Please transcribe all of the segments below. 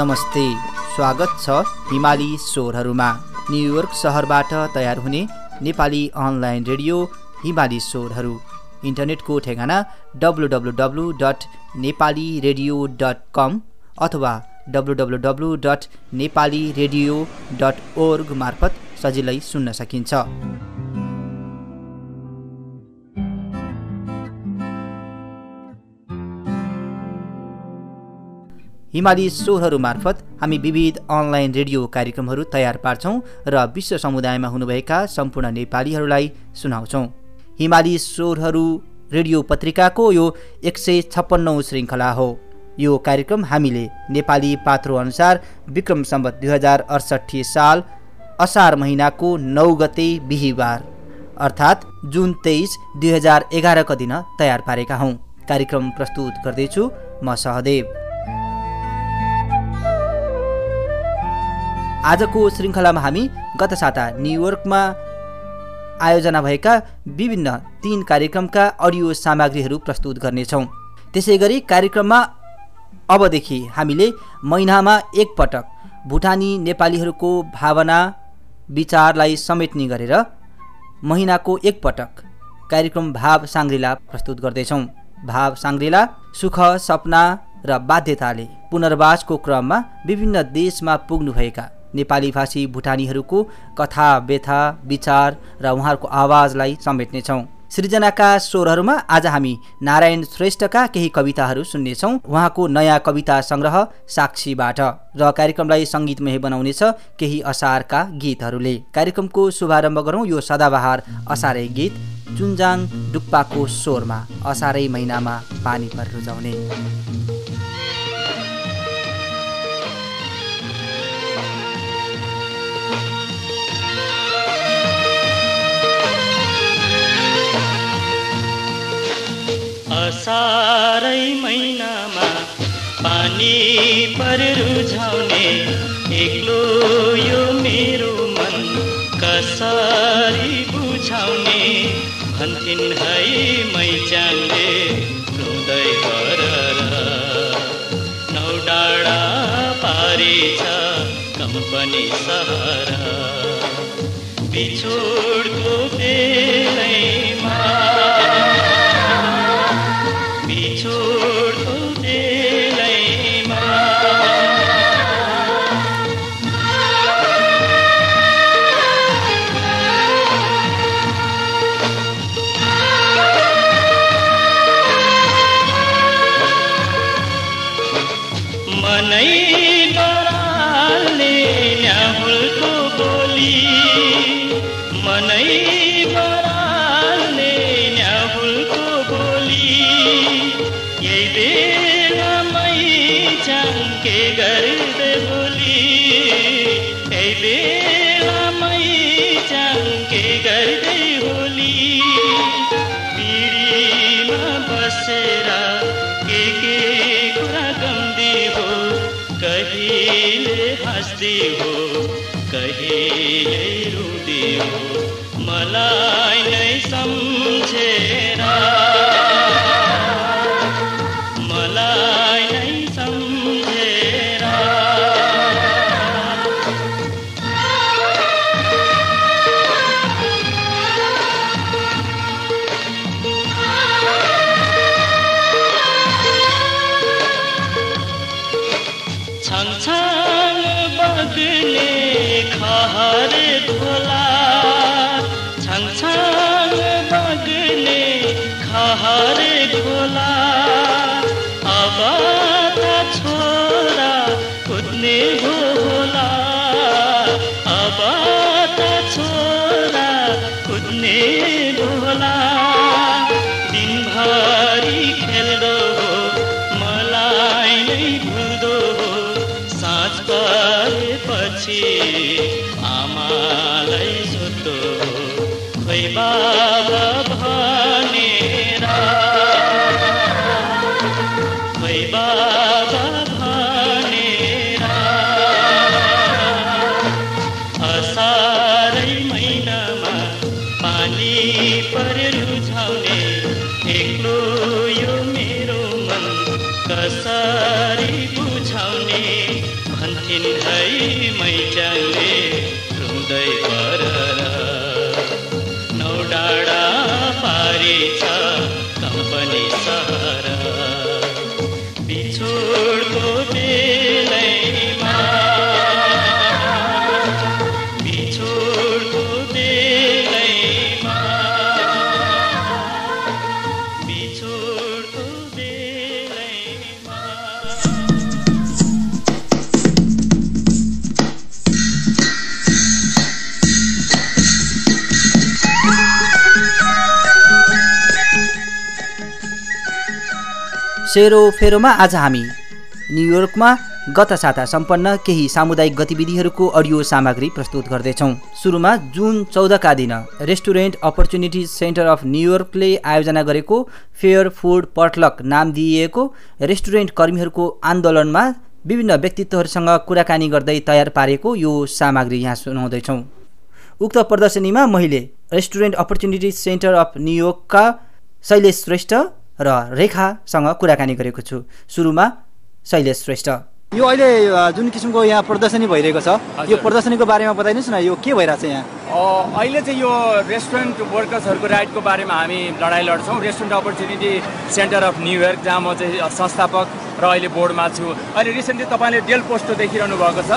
नमस्ते। स्वागत छ हिमाली स्वरहरूमा। न्युयोर्क सहरबाट तयार हुने नेपाली अनलाइन रेडियो हिमाली स्वरहरू। इन्टरनेटको ठेगाना W W W dot Nepali radio dot com अथवा W W W dot Nepali radio dot org मार्फत सजिलै सुन्न सकिन्छ। हिमाली स्वरहरू मार्फत हामी विविध अनलाइन रेडियो कार्यक्रमहरू तयार पार्छौँ र विश्व समुदायमा हुनुभएका सम्पूर्ण नेपालीहरूलाई सुनाउँछौँ। हिमाली स्वरहरू रेडियो पत्रिकाको यो एक सय छप्पन्नौ श्रृङ्खला हो। यो कार्यक्रम हामीले नेपाली पात्रो अनुसार विक्रम सम्बत दुई हजार अडसट्ठी साल असार महिनाको नौ गते बिहिबार अर्थात् जुन तेइस दुई हजार एघारको दिन तयार पारेका हौँ। कार्यक्रम प्रस्तुत गर्दैछु म सहदेव। आजको श्रृङ्खलामा हामी गत साता न्युयोर्कमा आयोजना भएका विभिन्न तीन कार्यक्रमका अडियो सामग्रीहरू प्रस्तुत गर्नेछौँ। त्यसै गरी कार्यक्रममा अबदेखि हामीले महिनामा एकपटक भुटानी नेपालीहरूको भावना विचारलाई समेट्ने गरेर महिनाको एकपटक कार्यक्रम भाव साङ्ग्रिला प्रस्तुत गर्दैछौँ। भाव साङ्ग्रिला सुख सपना र बाध्यताले पुनर्वासको क्रममा विभिन्न देशमा पुग्नुभएका नेपाली भाषी भुटानीहरूको कथा व्यथा विचार र उहाँहरूको आवाजलाई समेट्नेछौँ। सृजनाका स्वरहरूमा आज हामी नारायण श्रेष्ठका केही कविताहरू सुन्नेछौँ। उहाँको नयाँ कविता सङ्ग्रह साक्षीबाट र कार्यक्रमलाई सङ्गीतमय बनाउनेछ केही असारका गीतहरूले। कार्यक्रमको शुभारम्भ गरौँ यो सदाबहार असारे गीत चुन्जाङ डुक्पाको स्वरमा असारै महिनामा पानी पर रुजाउने असारै महिनामा पानी पर रुझाउने एक्लो यो मेरो मन कसरी बुझाउने भन्थिन् है मैचाङले रुँदै गर नौ डाँडा छ कम्पनी सहर। बिछोडको बेलैमा बसेर के के कुरा गम्दी हो कहिले हस्ती हो कहिले रुदी हो। मलाई नहीं सम्झेर सेरोफेरोमा आज हामी न्युयोर्कमा गत साता सम्पन्न केही सामुदायिक गतिविधिहरूको अडियो सामग्री प्रस्तुत गर्दैछौँ। सुरुमा जुन चौधका दिन रेस्टुरेन्ट अपर्च्युनिटी सेन्टर अफ न्युयोर्कले आयोजना गरेको फेयर फुड पटलक नाम दिइएको रेस्टुरेन्ट कर्मीहरूको आन्दोलनमा विभिन्न व्यक्तित्वहरूसँग कुराकानी गर्दै तयार पारेको यो सामग्री यहाँ सुनाउँदैछौँ। उक्त प्रदर्शनीमा मैले रेस्टुरेन्ट अपर्च्युनिटी सेन्टर अफ न्युयोर्कका शैलेश श्रेष्ठ र रेखासँग कुराकानी गरेको छु। सुरुमा शैलेश श्रेष्ठ। यो अहिले जुन किसिमको यहाँ प्रदर्शनी भइरहेको छ यो प्रदर्शनीको बारेमा बताइदिनुहोस् न यो के भइरहेको छ यहाँ? अ, अहिले चाहिँ यो रेस्टुरेन्ट वर्कर्सहरूको राइटको बारेमा हामी लडाइँ लड्छौँ। Restaurant opportunity center of New York जहाँ म चाहिँ संस्थापक र अहिले बोर्डमा छु। अहिले रिसेन्टली तपाईँले डेल पोस्टो देखिरहनु भएको छ।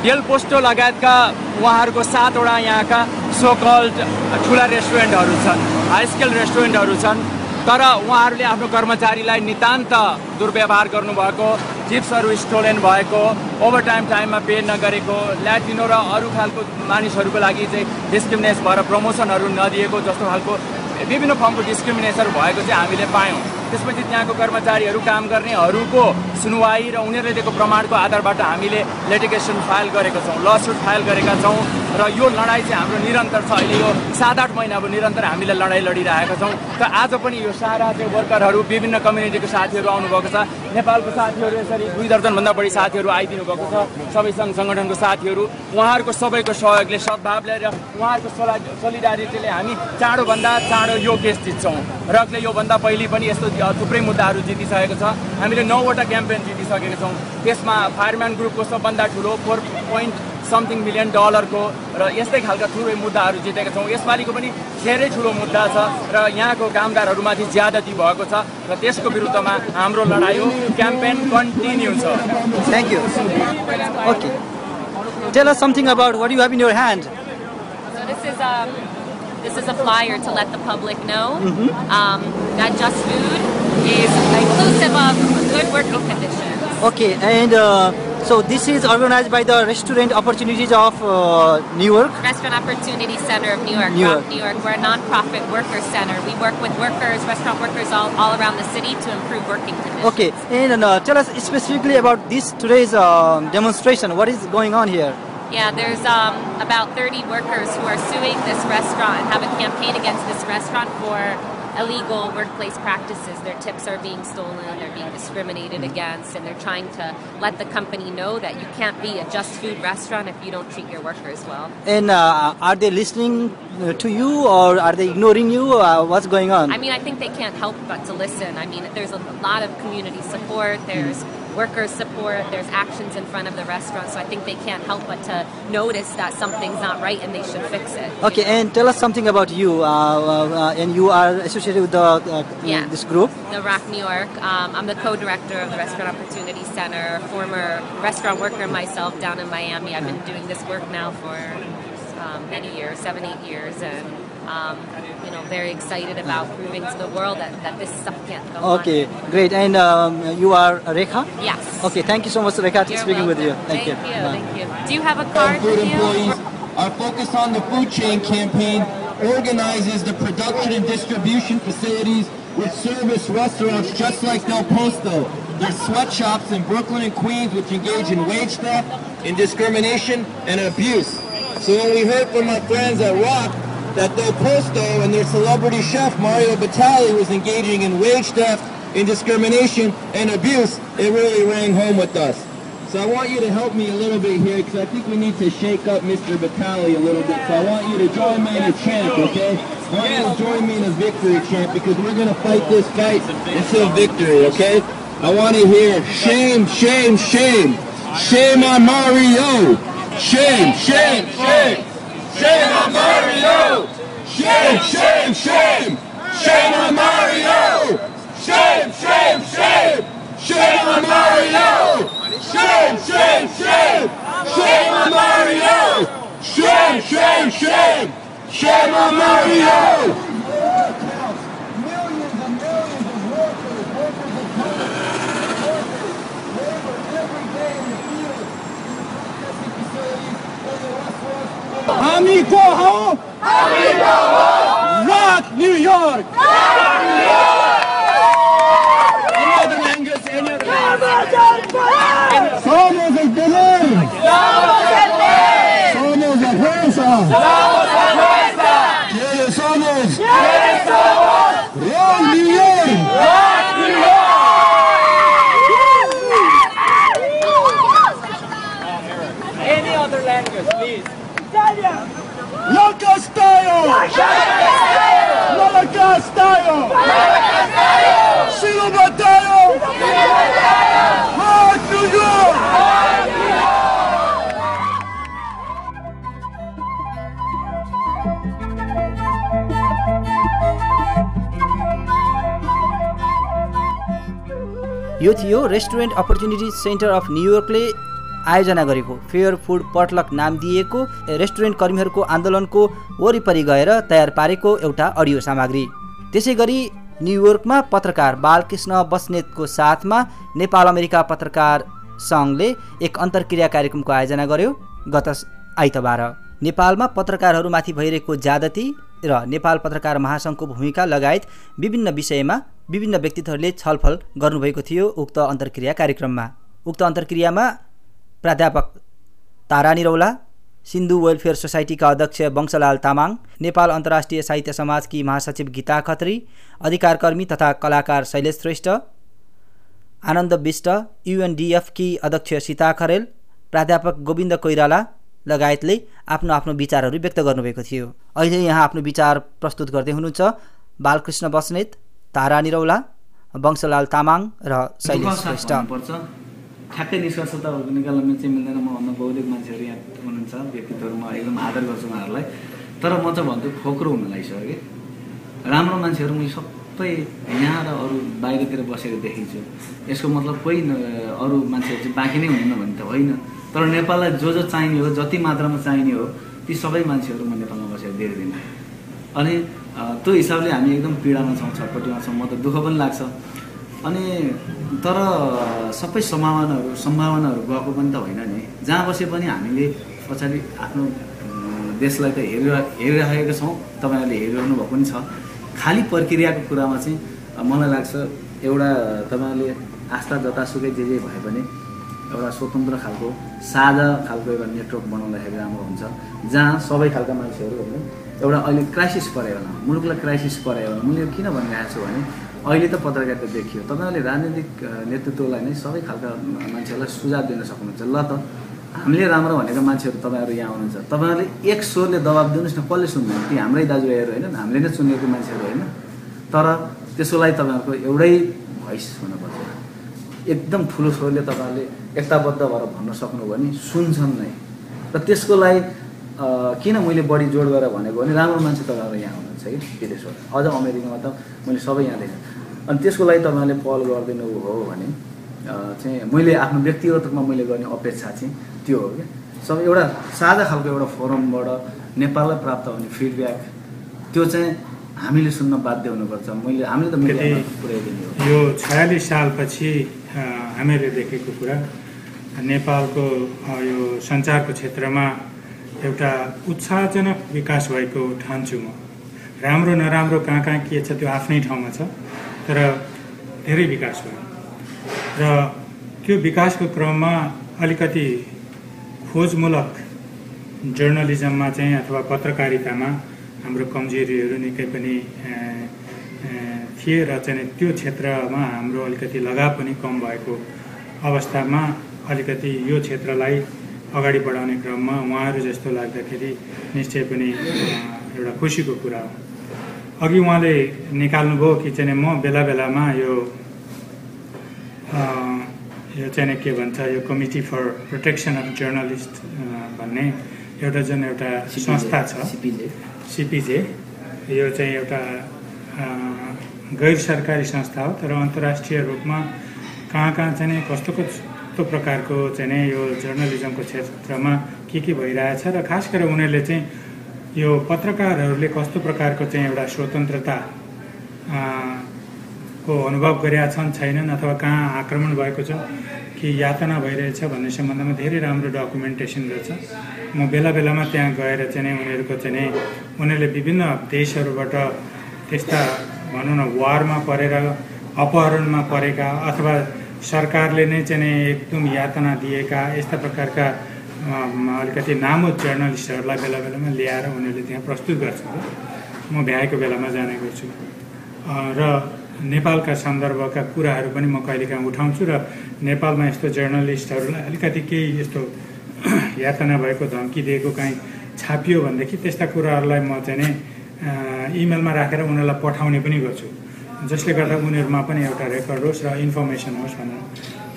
डेल पोस्टो लगायतका उहाँहरूको सातवटा यहाँका सोकल्ड ठुला रेस्टुरेन्टहरू छन् हाई स्केल रेस्टुरेन्टहरू छन्। तर उहाँहरूले आफ्नो कर्मचारीलाई नितान्त दुर्व्यवहार गर्नुभएको टिप्सहरू स्टोलेन भएको ओभर टाइम टाइममा पे नगरेको ल्याटिनो र अरू खालको मानिसहरूको लागि चाहिँ डिस्क्रिमिनेस भएर प्रमोसनहरू नदिएको जस्तो खालको विभिन्न फर्मको डिस्क्रिमिनेसनहरू भएको चाहिँ हामीले पायौँ। त्यसपछि त्यहाँको कर्मचारीहरू काम गर्नेहरूको सुनवाई र उनीहरूले दिएको प्रमाणको आधारबाट हामीले लिटिगेसन फाइल गरेका छौँ लसुट फाइल गरेका छौँ र यो लडाइँ चाहिँ हाम्रो निरन्तर छ। अहिले यो सात आठ महिना अब निरन्तर हामीले लडाइँ लडिरहेका छौँ। त आज पनि यो सारा चाहिँ वर्करहरू विभिन्न कम्युनिटीको साथीहरू आउनुभएको छ। नेपालको साथीहरू यसरी दुई दर्जनभन्दा बढी साथीहरू आइदिनु भएको छ। सबै सङ्घ सङ्गठनको साथीहरू उहाँहरूको सबैको सहयोगले सद्भावले र उहाँहरूको सोला सोलिडारिटीले हामी चाँडोभन्दा चाँडो यो केस जित्छौँ रकले योभन्दा पहिले पनि यस्तो थुप्रै मुद्दाहरू जितिसकेको छ। हामीले नौवटा क्याम्पेन जितिसकेका छौँ। त्यसमा फायरम्यान ग्रुपको सबभन्दा ठुलो फोर पोइन्ट समथिङ मिलियन डलरको र यस्तै खालका ठुलो मुद्दाहरू जितेका छौँ। यसपालिको पनि धेरै ठुलो मुद्दा छ र यहाँको कामदारहरूमाथि ज्यादती भएको छ र त्यसको विरुद्धमा हाम्रो लडाइँ हो। क्याम्पेन कन्टिन्यू छ। Thank you okay tell us something about what you have in your hand So This is a flyer to let the public know mm-hmm. um, that Just Food is inclusive of good working conditions. Okay, and uh, so this is organized by the Restaurant Opportunities of uh, New York. Restaurant Opportunity Center of New York, New York. New York. We're a nonprofit worker center. We work with workers, restaurant workers all, all around the city to improve working conditions. Okay, and uh, tell us specifically about this today's um, demonstration. What is going on here? Yeah, there's um, about 30 workers who are suing this restaurant and have a campaign against this restaurant for illegal workplace practices. Their tips are being stolen, they're being discriminated against, and they're trying to let the company know that you can't be a just food restaurant if you don't treat your workers well. And uh, are they listening uh, to you or are they ignoring you? Uh, what's going on? I mean, I think they can't help but to listen. I mean, there's a lot of community support, there's workers support, there's actions in front of the restaurant, so I think they can't help but to notice that something's not right and they should fix it. okay, and tell us something about you. Uh, uh, uh, and you are associated with the uh, Yeah. this group. The Rock New York. Um, I'm the co-director of the Restaurant Opportunity Center, former restaurant worker myself down in Miami. I've been doing this work now for um, many years, seven, eight years, and um, you know, very excited about proving to the world that, that this stuff can't go on. Okay, great. And um, you are Rekha. Yes. Okay, thank you so much, Rekha, You're speaking with you. welcome. Thank, you. Thank you. Thank you. Do you have a card food with you? employees. Our Focus on the Food Chain campaign organizes the production and distribution facilities which service restaurants just like Del Posto. They're sweatshops in Brooklyn and Queens which engage in wage theft, in discrimination, and abuse. So when we heard from our friends at Rock that Del Posto and their celebrity chef Mario Batali was engaging in wage theft, in discrimination, and abuse, it really rang home with us. So I want you to help me a little bit here because I think we need to shake up Mr. Batali a little bit. So I want you to join me in a chant, okay? I want you to join me in a victory chant because we're going to fight this fight until victory, okay? I want to hear shame, shame, shame. Shame on Mario. Shame, shame, shame. Shame on Mario. Shame, shame, shame. Shame on Mario. Shame, shame, shame. Shame on Mario. Shame, shame, shame! Shame on Mario! Shame, shame, shame! Shame on Mario! Amigo home! Amigo home! Rock New York! यो restaurant opportunity centre of न्युयोर्कले आयोजना गरेको। Fair food पटलक नाम दिएको restaurant कर्मीहरूको आन्दोलनको वरिपरि गएर तयार पारेको एउटा अडियो सामग्री। त्यसै गरी न्युयोर्कमा पत्रकार बालकृष्ण बस्नेतको साथमा नेपाल अमेरिका पत्रकार सङ्घले एक अन्तर्क्रिया कार्यक्रमको आयोजना गर्यो गत आइतबार। नेपालमा पत्रकारहरूमाथि भइरहेको ज्यादती र नेपाल पत्रकार महासङ्घको भूमिका लगायत विभिन्न विषयमा विभिन्न व्यक्तित्वहरूले छलफल गर्नुभएको थियो उक्त अन्तर्क्रिया कार्यक्रममा। उक्त अन्तर्क्रियामा प्राध्यापक तारा निरौला सिन्धु वेलफेयर सोसाइटीका अध्यक्ष वंशलाल तामाङ नेपाल अन्तर्राष्ट्रिय साहित्य समाजकी महासचिव गीता खत्री अधिकारकर्मी तथा कलाकार शैलेश श्रेष्ठ आनन्द विष्ट युएनडिएफकी अध्यक्ष सीता खरेल प्राध्यापक गोविन्द कोइराला लगायतले आफ्नो आफ्नो विचारहरू व्यक्त गर्नुभएको थियो। अहिले यहाँ आफ्नो विचार प्रस्तुत गर्दै हुनुहुन्छ बालकृष्ण बस्नेत तारा निरौला वंशलाल तामाङ र शैलेश श्रेष्ठ। पर्छ ठ्याक्कै निष्कर्ष त निकाल्न चाहिँ मिल्दैन। मभन्दा बहुलिक मान्छेहरू यहाँ हुनुहुन्छ व्यक्तित्वहरू म एकदम आदर गर्छु उहाँहरूलाई। तर म चाहिँ भन्छु खोक्रो हुन लागिसक्यो कि राम्रो मान्छेहरू मैले सबै यहाँ र अरू बाहिरतिर बसेर देखिन्छु। यसको मतलब कोही अरू मान्छेहरू चाहिँ बाँकी नै हुनुहुन्न भने त होइन। तर नेपाललाई जो जो चाहिने हो जति मात्रामा चाहिने हो ती सबै मान्छेहरू म नेपालमा बसेर देख्दिनँ अनि त्यो हिसाबले हामी एकदम पीडामा छौँ छटपट्टिमा छौँ। म त दुःख पनि लाग्छ। अनि तर सबै सम्भावनाहरू सम्भावनाहरू गएको पनि त होइन नि। जहाँ बसे पनि हामीले पछाडि आफ्नो देशलाई त हेरि हेरिरहेका छौँ। तपाईँहरूले हेरिरहनु भएको पनि छ। खालि प्रक्रियाको कुरामा चाहिँ मलाई लाग्छ एउटा तपाईँहरूले आस्था जतासुकै जे जे भए पनि एउटा स्वतन्त्र खालको साझा खालको एउटा नेटवर्क बनाउँदाखेरि राम्रो हुन्छ। जहाँ सबै खालका मान्छेहरू होइन एउटा अहिले क्राइसिस परेको बेलामा मुलुकलाई क्राइसिस परेको बेलामा मैले किन भनिरहेको छु भने अहिले त पत्रकारिता देखियो। तपाईँहरूले राजनीतिक नेतृत्वलाई नै सबै खालका मान्छेहरूलाई सुझाव दिन सक्नुहुन्छ। ल त हामीले राम्रो भनेका मान्छेहरू तपाईँहरू यहाँ आउनुहुन्छ तपाईँहरूले एक स्वरले दबाब दिनुहोस् न कसले सुन्दैन? ती हाम्रै दाजुभाइहरू होइन हामीले नै सुनेको मान्छेहरू होइन। तर त्यसको लागि तपाईँहरूको एउटै भोइस हुनुपर्छ। एकदम ठुलो स्वरले तपाईँहरूले एकताबद्ध भएर भन्न सक्नुभयो भने सुन्छन् नै। र त्यसको लागि किन मैले बढी जोड गरेर भनेको भने राम्रो मान्छे तपाईँहरू यहाँ हुनुहुन्छ कि विदेशबाट। अझ अमेरिकामा त मैले सबै यहाँ देखेँ। अनि त्यसको लागि तपाईँहरूले पहल गरिदिनु हो भने चाहिँ मैले आफ्नो व्यक्तिगत रूपमा मैले गर्ने अपेक्षा चाहिँ त्यो हो कि सबै एउटा साझा खालको एउटा फोरमबाट नेपाललाई प्राप्त हुने फिडब्याक त्यो चाहिँ हामीले सुन्न बाध्य हुनुपर्छ। मैले हामीले त यो छयालिस सालपछि हामीले देखेको कुरा नेपालको यो सञ्चारको क्षेत्रमा एउटा उत्साहजनक विकास भएको ठान्छु म। राम्रो नराम्रो कहाँ कहाँ के छ त्यो आफ्नै ठाउँमा छ तर धेरै विकास भयो। र त्यो विकासको क्रममा अलिकति खोजमूलक जर्नलिजममा चाहिँ अथवा पत्रकारितामा हाम्रो कमजोरीहरू निकै पनि थिए र चाहिँ त्यो क्षेत्रमा हाम्रो अलिकति लगाव पनि कम भएको अवस्थामा अलिकति यो क्षेत्रलाई अगाडि बढाउने क्रममा उहाँहरू जस्तो लाग्दाखेरि निश्चय पनि एउटा खुसीको कुरा हो। अघि उहाँले निकाल्नुभयो कि चाहिँ म बेला बेलामा यो अ, यो चाहिँ के भन्छ यो committee for protection of journalist भन्ने एउटा जुन एउटा संस्था छ सिपिजे। यो चाहिँ एउटा गैर सरकारी संस्था हो तर अन्तर्राष्ट्रिय रूपमा कहाँ कहाँ चाहिँ कस्तो कस्तो प्रकारको चाहिँ यो जर्नलिजमको क्षेत्रमा के के भइरहेछ र खास गरेर उनीहरूले चाहिँ यो पत्रकारहरूले कस्तो प्रकारको चाहिँ एउटा स्वतन्त्रता को अनुभव गरेका छन् छैनन् अथवा कहाँ आक्रमण भएको छ कि यातना भइरहेछ भन्ने सम्बन्धमा धेरै राम्रो डकुमेन्टेसन रहेछ। म बेला बेलामा त्यहाँ गएर चाहिँ उनीहरूको चाहिँ उनीहरूले विभिन्न देशहरूबाट त्यस्ता भनौँ न वारमा परेर अपहरणमा परेका अथवा सरकारले नै चाहिँ एकदम यातना दिएका यस्ता प्रकारका अलिकति नामुद जर्नलिस्टहरूलाई बेला बेलामा ल्याएर उनीहरूले त्यहाँ प्रस्तुत गर्छ म भ्याएको बेलामा जाने गर्छु र नेपालका सन्दर्भका कुराहरू पनि म कहिलेकाहीँ उठाउँछु र नेपालमा यस्तो जर्नलिस्टहरूलाई अलिकति केही यस्तो यातना भएको धम्की दिएको काहीँ छापियो भनेदेखि त्यस्ता कुराहरूलाई म चाहिँ इमेलमा राखेर उनीहरूलाई पठाउने पनि गर्छु। जसले गर्दा उनीहरूमा पनि एउटा रेकर्ड होस् र इन्फर्मेसन होस् भनेर।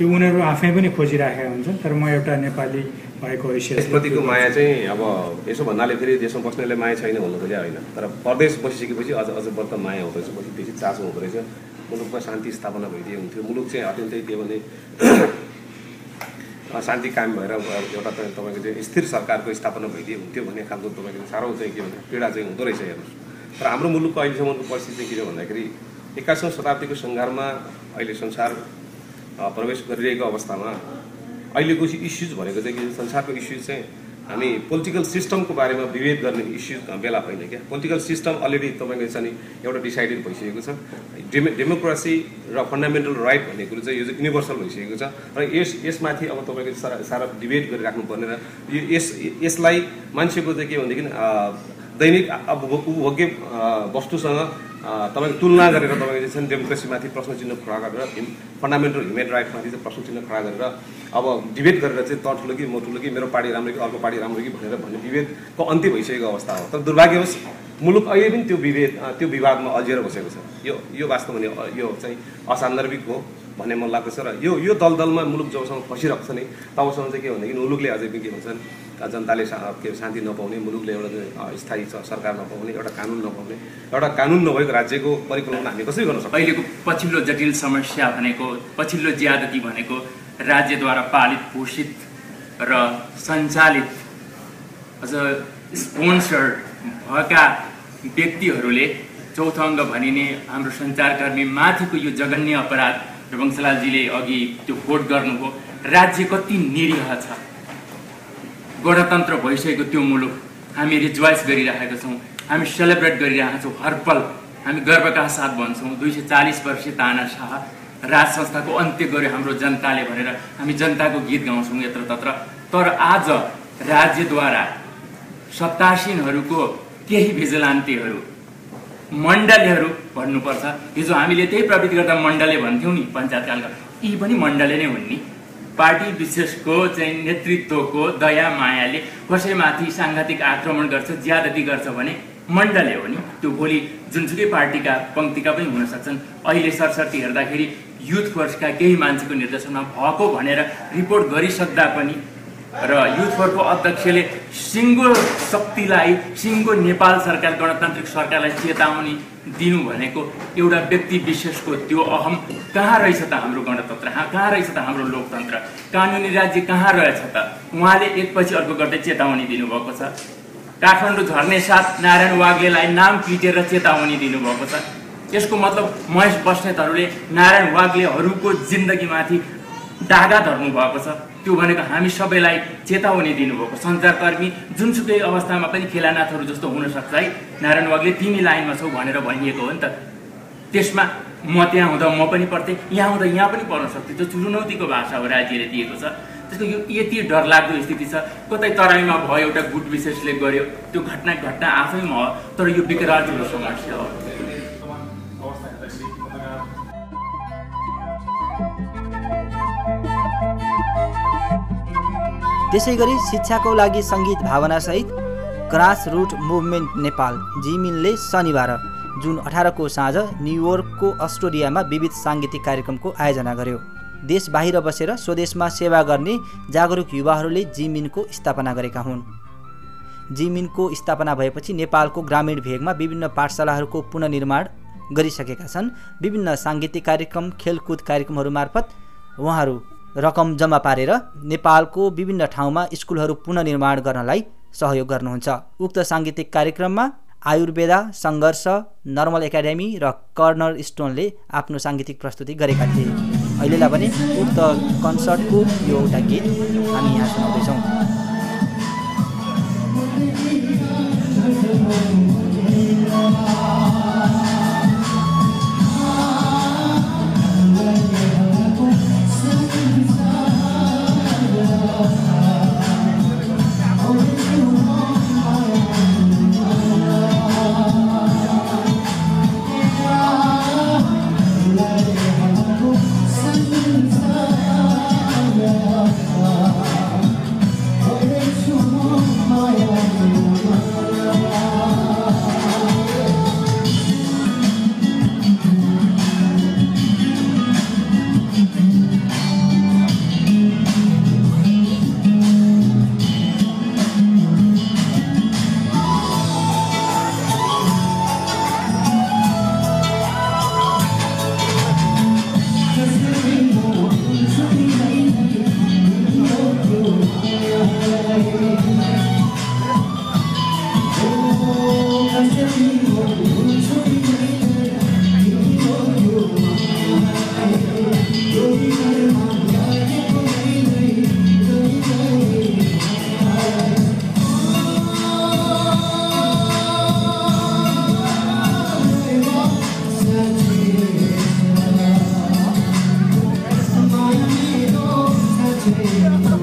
यो उनीहरू आफै पनि खोजिराखेका हुन्छन् तर म एउटा नेपाली भएको हैसियत त्यसप्रतिको माया चाहिँ अब यसो भन्नाले फेरि देशमा बस्नेलाई माया छैन भन्नु खोजे होइन। तर परदेश बसिसकेपछि अझ अझ बढ्ता माया हुँदो रहेछ पछि बेसी चासो हुँदो रहेछ। मुलुकमा शान्ति स्थापना भइदिए हुन्थ्यो। मुलुक चाहिँ अत्यन्तै के भने शान्ति कायम भएर एउटा तपाईँको चाहिँ स्थिर सरकारको स्थापना भइदिए हुन्थ्यो भन्ने खालको तपाईँको साह्रो चाहिँ के भन्छ पीडा चाहिँ हुँदो रहेछ हेर्नुहोस्। तर हाम्रो मुलुकको अहिलेसम्मको परिस्थिति चाहिँ के छ भन्दाखेरि एक्काइसौँ शताब्दीको सङ्घारमा अहिले संसार प्रवेश गरिरहेको अवस्थामा अहिलेको इस्युज भनेको चाहिँ संसारको इस्युज चाहिँ हामी पोलिटिकल सिस्टमको बारेमा विभेद गर्ने इस्यु बेला होइन क्या। पोलिटिकल सिस्टम अलरेडी तपाईँको नि एउटा डिसाइडेड भइसकेको छ। डेमो डेमोक्रेसी र फन्डामेन्टल राइट भन्ने कुरो चाहिँ यो चाहिँ युनिभर्सल भइसकेको छ। र यस यसमाथि अब तपाईँको सारा सारा डिबेट गरिराख्नुपर्ने र यो यस यसलाई मान्छेको चाहिँ के भनेदेखि दैनिक उपभोग्य वस्तुसँग तपाईँको तुलना गरेर तपाईँको चाहिँ डेमोक्रेसीमाथि प्रश्न चिन्ह खडा गरेर फन्डामेन्टल ह्युमन राइटमाथि चाहिँ प्रश्न चिन्ह खडा गरेर अब डिबेट गरेर चाहिँ त ठुलो कि म ठुलो कि मेरो पार्टी राम्रो कि अर्को पार्टी राम्रो कि भनेर भन्ने विभेदको अन्त्य भइसकेको अवस्था हो। तर दुर्भाग्यवश मुलुक अहिले पनि त्यो विभेद त्यो विवादमा अल्झिएर बसेको छ। यो यो वास्तवमा नि अ, यो चाहिँ असान्दर्भिक हो भन्ने मन लाग्दछ र यो यो दलदलमा मुलुक जबसम्म फसिरहेको छ नि तबसम्म चाहिँ के भनेदेखि मुलुकले अझै पनि के भन्छन् जनताले के शान्ति नपाउने मुलुकले एउटा स्थायी सरकार नपाउने एउटा कानुन नपाउने एउटा कानुन नभएको राज्यको परिकल्पना हामी कसरी गर्न सक्छौँ? अहिलेको पछिल्लो जटिल समस्या भनेको पछिल्लो ज्यादती भनेको राज्यद्वारा पालित पोषित र सञ्चालित अझ स्पोन्सर्ड भएका व्यक्तिहरूले चौथो अङ्ग भनिने हाम्रो सञ्चारकर्मी माथिको यो जघन्य अपराध र वंशलालजीले अघि त्यो कोट गर्नुभयो। राज्य कति निरीह छ? गणतन्त्र भइसकेको त्यो मुलुक हामी रिजवाइस गरिरहेका छौँ हामी सेलिब्रेट गरिरहेका छौँ हर पल हामी गर्वका साथ भन्छौँ। दुई सय चालिस वर्ष तानाशाह राज संस्थाको अन्त्य गर्यो हाम्रो जनताले भनेर हामी जनताको गीत गाउँछौँ यत्र तत्र तर आज राज्यद्वारा सत्तासीनहरूको केही भिजिलान्तीहरू मण्डलीहरू भन्नुपर्छ। हिजो हामीले त्यही प्रवृत्ति गर्दा मण्डले भन्थ्यौँ नि पञ्चायतकालका यी पनि मण्डले नै हुन् नि। पार्टी विशेषको चाहिँ नेतृत्वको दया मायाले कसैमाथि साङ्घातिक आक्रमण गर्छ ज्यादती गर्छ भने मण्डले हो नि? त्यो भोलि जुनसुकै पार्टीका पङ्क्तिका पनि हुन सक्छन्। अहिले सरसर्ती हेर्दाखेरि युथ फोर्सका केही मान्छेको निर्देशनमा भएको भनेर रिपोर्ट गरिसक्दा पनि र युथ फोरको अध्यक्षले सिङ्गो शक्तिलाई सिङ्गो नेपाल सरकार गणतान्त्रिक सरकारलाई चेतावनी दिनु भनेको एउटा व्यक्ति विशेषको त्यो अहम। कहाँ रहेछ त हाम्रो गणतन्त्र? कहाँ रहेछ त हाम्रो लोकतन्त्र? कानुनी राज्य कहाँ रहेछ त? उहाँले एकपछि अर्को गर्दै चेतावनी दिनुभएको छ। काठमाडौँ झर्ने साथ नारायण वाग्लेलाई नाम पिटेर चेतावनी दिनुभएको छ। यसको मतलब महेश बस्नेतहरूले नारायण वाग्लेहरूको जिन्दगीमाथि दागा धर्नु भएको छ। त्यो भनेको हामी सबैलाई चेतावनी दिनुभएको। सञ्चारकर्मी जुनसुकै अवस्थामा पनि खेलानाथहरू जस्तो हुनसक्छ है। नारायण वाग्ले तिमी लाइनमा छौ भनेर भनिएको हो नि त। त्यसमा म त्यहाँ हुँदा म पनि पढ्थेँ यहाँ हुँदा यहाँ पनि पढ्न सक्थेँ। त्यो चुनौतीको भाषा हो राज्यले दिएको छ। त्यसको यो यति डरलाग्दो स्थिति छ कतै तराईमा भयो एउटा गुट विशेषले गर्यो त्यो घटना घटना आफैमा हो तर यो विकराल ठुलो समस्या हो। त्यसै गरी शिक्षाको लागि सङ्गीत भावनासहित ग्रास रुट मुभमेन्ट नेपाल जिमिनले शनिबार जुन अठारको साँझ न्युयोर्कको अस्ट्रेलियामा विविध साङ्गीतिक कार्यक्रमको आयोजना गर्यो। देश बाहिर बसेर स्वदेशमा सेवा गर्ने जागरुक युवाहरूले जिमिनको स्थापना गरेका हुन्। जिमिनको स्थापना भएपछि नेपालको ग्रामीण भेगमा विभिन्न पाठशालाहरूको पुननिर्माण गरिसकेका छन्। विभिन्न साङ्गीतिक कार्यक्रम खेलकुद कार्यक्रमहरू मार्फत उहाँहरू रकम जम्मा पारेर नेपालको विभिन्न ठाउँमा स्कुलहरू पुननिर्माण गर्नलाई सहयोग गर्नुहुन्छ। उक्त साङ्गीतिक कार्यक्रममा आयुर्वेदा सङ्घर्ष नर्मल एकाडेमी र कर्नर स्टोनले आफ्नो साङ्गीतिक प्रस्तुति गरेका थिए। अहिलेलाई भने उक्त कन्सर्टको यो एउटा गीत हामी यहाँ सुनाउँदैछौँ। Gracias.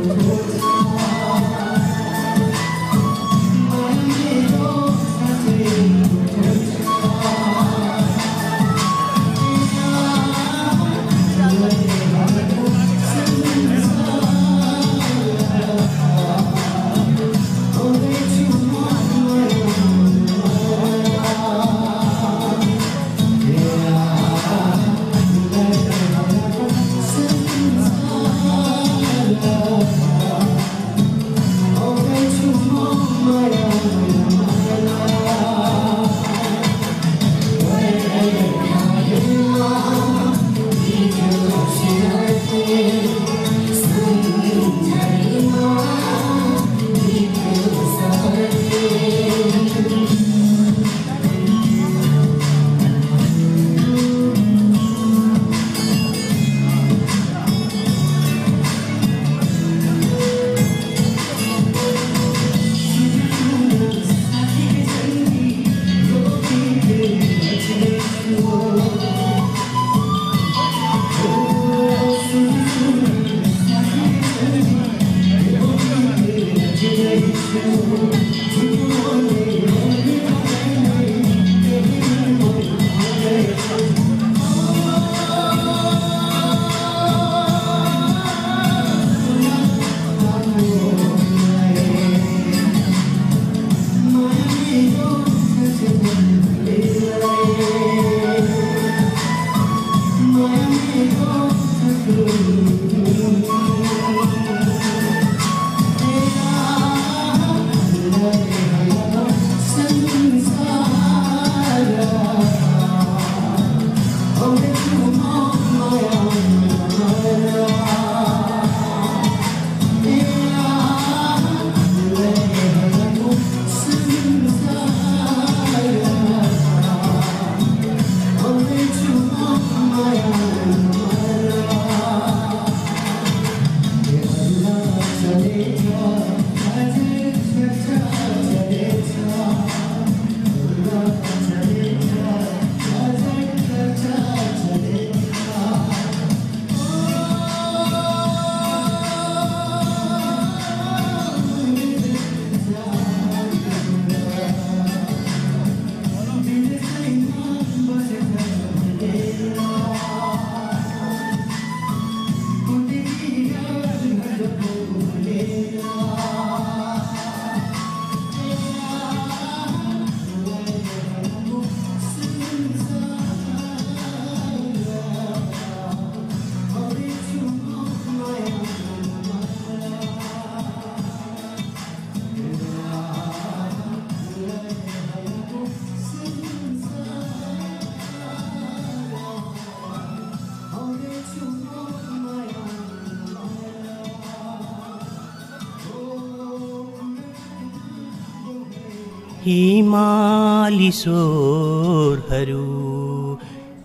हिमाली स्वरहरू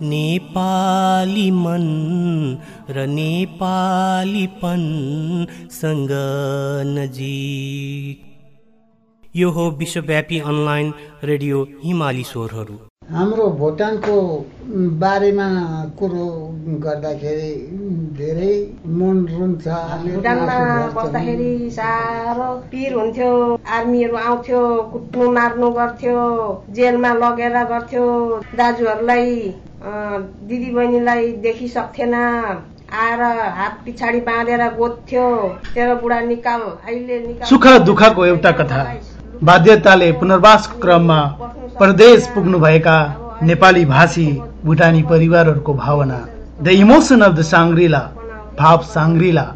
नेपाली मन र नेपालीपनसँग नजिक। यो हो विश्वव्यापी अनलाइन रेडियो हिमाली स्वरहरू। हाम्रो भुटानको बारेमा कुरो गर्दाखेरि रुन्छ भुटानमा बस्दाखेरि साह्रो पिर हुन्थ्यो आर्मीहरू आउँथ्यो कुट्नु मार्नु गर्थ्यो जेलमा लगेर गर्थ्यो। दाजुहरूलाई दिदी बहिनीलाई देखिसक्थेन। आएर हात पछाडि बाँधेर गोद्ध्यो तेरो बुढा निकाल अहिले निकाल। सुख दुःखको एउटा कथा। बाध्यताले पुनर्वासको क्रममा परदेश पुग्नुभएका नेपाली भाषी भुटानी परिवारहरूको भावना। The emotion of the Shangrila भाव साङ्ग्रिला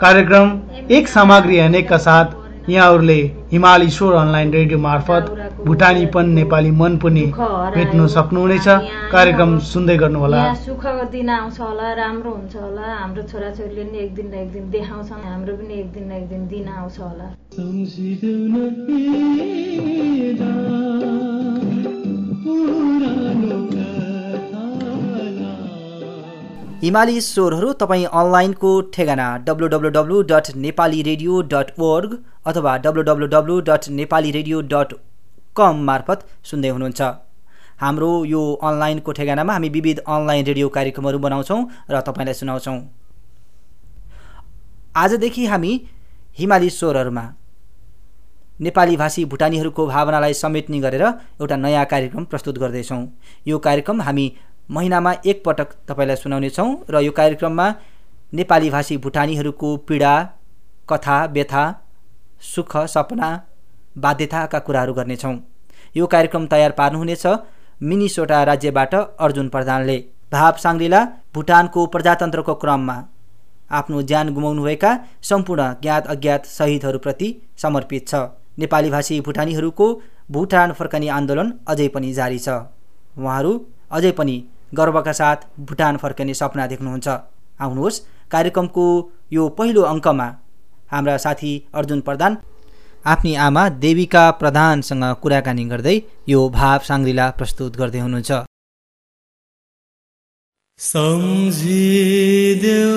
कार्यक्रम एक सामग्री अनेकका साथ यहाँहरूले हिमाली स्वर अनलाइन रेडियो मार्फत भुटानीपन नेपाली मन पनि भेट्न सक्नुहुनेछ। कार्यक्रम सुन्दै गर्नुहोला। सुखको दिन आउँछ होला राम्रो हुन्छ होला। हाम्रो छोराछोरीले नि एक दिन न एक दिन देखाउँछन्। हाम्रो पनि एक दिन न एक दिन दिन आउँछ होला। हिमाली स्वरहरू तपाईँ अनलाइनको ठेगाना W W W dot Nepali radio dot org अथवा W W W dot Nepali radio dot com मार्फत सुन्दै हुनुहुन्छ। हाम्रो यो अनलाइनको ठेगानामा हामी विविध अनलाइन रेडियो कार्यक्रमहरू बनाउँछौँ र तपाईँलाई सुनाउँछौँ। आजदेखि हामी हिमाली स्वरहरूमा नेपाली भाषी भुटानीहरूको भावनालाई समेट्ने गरेर एउटा नयाँ कार्यक्रम प्रस्तुत गर्दैछौँ। यो कार्यक्रम हामी महिनामा एकपटक तपाईँलाई सुनाउनेछौँ र यो कार्यक्रममा नेपाली भाषी भुटानीहरूको पीडा कथा व्यथा सुख सपना बाध्यताका कुराहरू गर्नेछौँ। यो कार्यक्रम तयार पार्नुहुनेछ मिनिसोटा राज्यबाट अर्जुन प्रधानले। भाव साङ्ग्रिला भुटानको प्रजातन्त्रको क्रममा आफ्नो ज्यान गुमाउनुभएका सम्पूर्ण ज्ञात अज्ञात शहीदहरूप्रति समर्पित छ। नेपाली भाषी भुटानीहरूको भुटान फर्कने आन्दोलन अझै पनि जारी छ। उहाँहरू अझै पनि गर्वका साथ भुटान फर्कने सपना देख्नुहुन्छ। आउनुहोस् कार्यक्रमको यो पहिलो अङ्कमा हाम्रा साथी अर्जुन प्रधान आफ्नी आमा देविका प्रधानसँग कुराकानी गर्दै यो भाव साङ्ग्रिला प्रस्तुत गर्दै हुनुहुन्छ। सम्झिदेऊ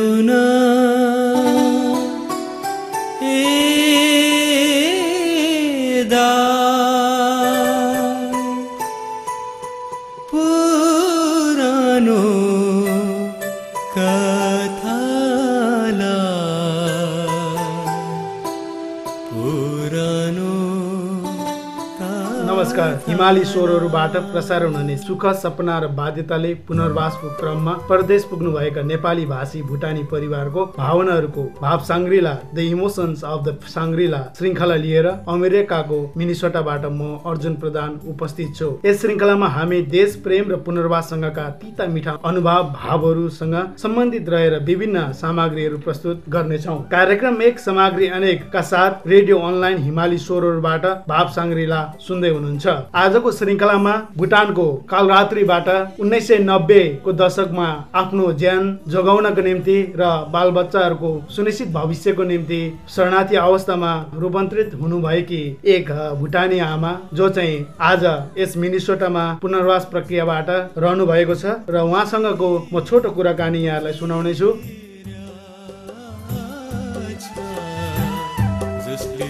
हिमाली स्वरहरूबाट प्रसारण हुने सुख सपना र बाध्यताले पुनर्वासको क्रममा परदेश पुग्नुभएका नेपाली भाषी भुटानी परिवारको भावनाहरूको भाव Shangrila the emotions of the Shangrila श्रृङ्खला लिएर अमेरिकाको मिनिसोटाबाट म अर्जुन प्रधान उपस्थित छु। यस श्रृङ्खलामा हामी देश प्रेम र पुनर्वाससँगका तिता मिठा अनुभव भावहरूसँग सम्बन्धित रहेर विभिन्न सामग्रीहरू प्रस्तुत गर्नेछौँ। कार्यक्रम एक सामग्री अनेकका साथ रेडियो अनलाइन हिमाली स्वरहरूबाट भाव साङ्ग्रिला सुन्दै हुनुहुन्छ। आजको श्रृङ्खलामा भुटानको कालरात्रिबाट उन्नाइस सय नब्बेको दशकमा आफ्नो ज्यान जोगाउनको निम्ति र बालबच्चाहरूको सुनिश्चित भविष्यको निम्ति शरणार्थी अवस्थामा रूपान्तरित हुनुभएकी एक भुटानी आमा जो चाहिँ आज यस मिनिसोटामा पुनर्वास प्रक्रियाबाट रहनु भएको छ र उहाँसँगको म छोटो कुराकानी यहाँलाई सुनाउने छु जसले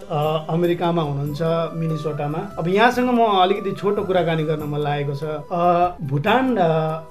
अमेरिकामा हुनुहुन्छ मिनिसोटामा। अब यहाँसँग म अलिकति छोटो कुराकानी गर्न मन लागेको छ। भुटान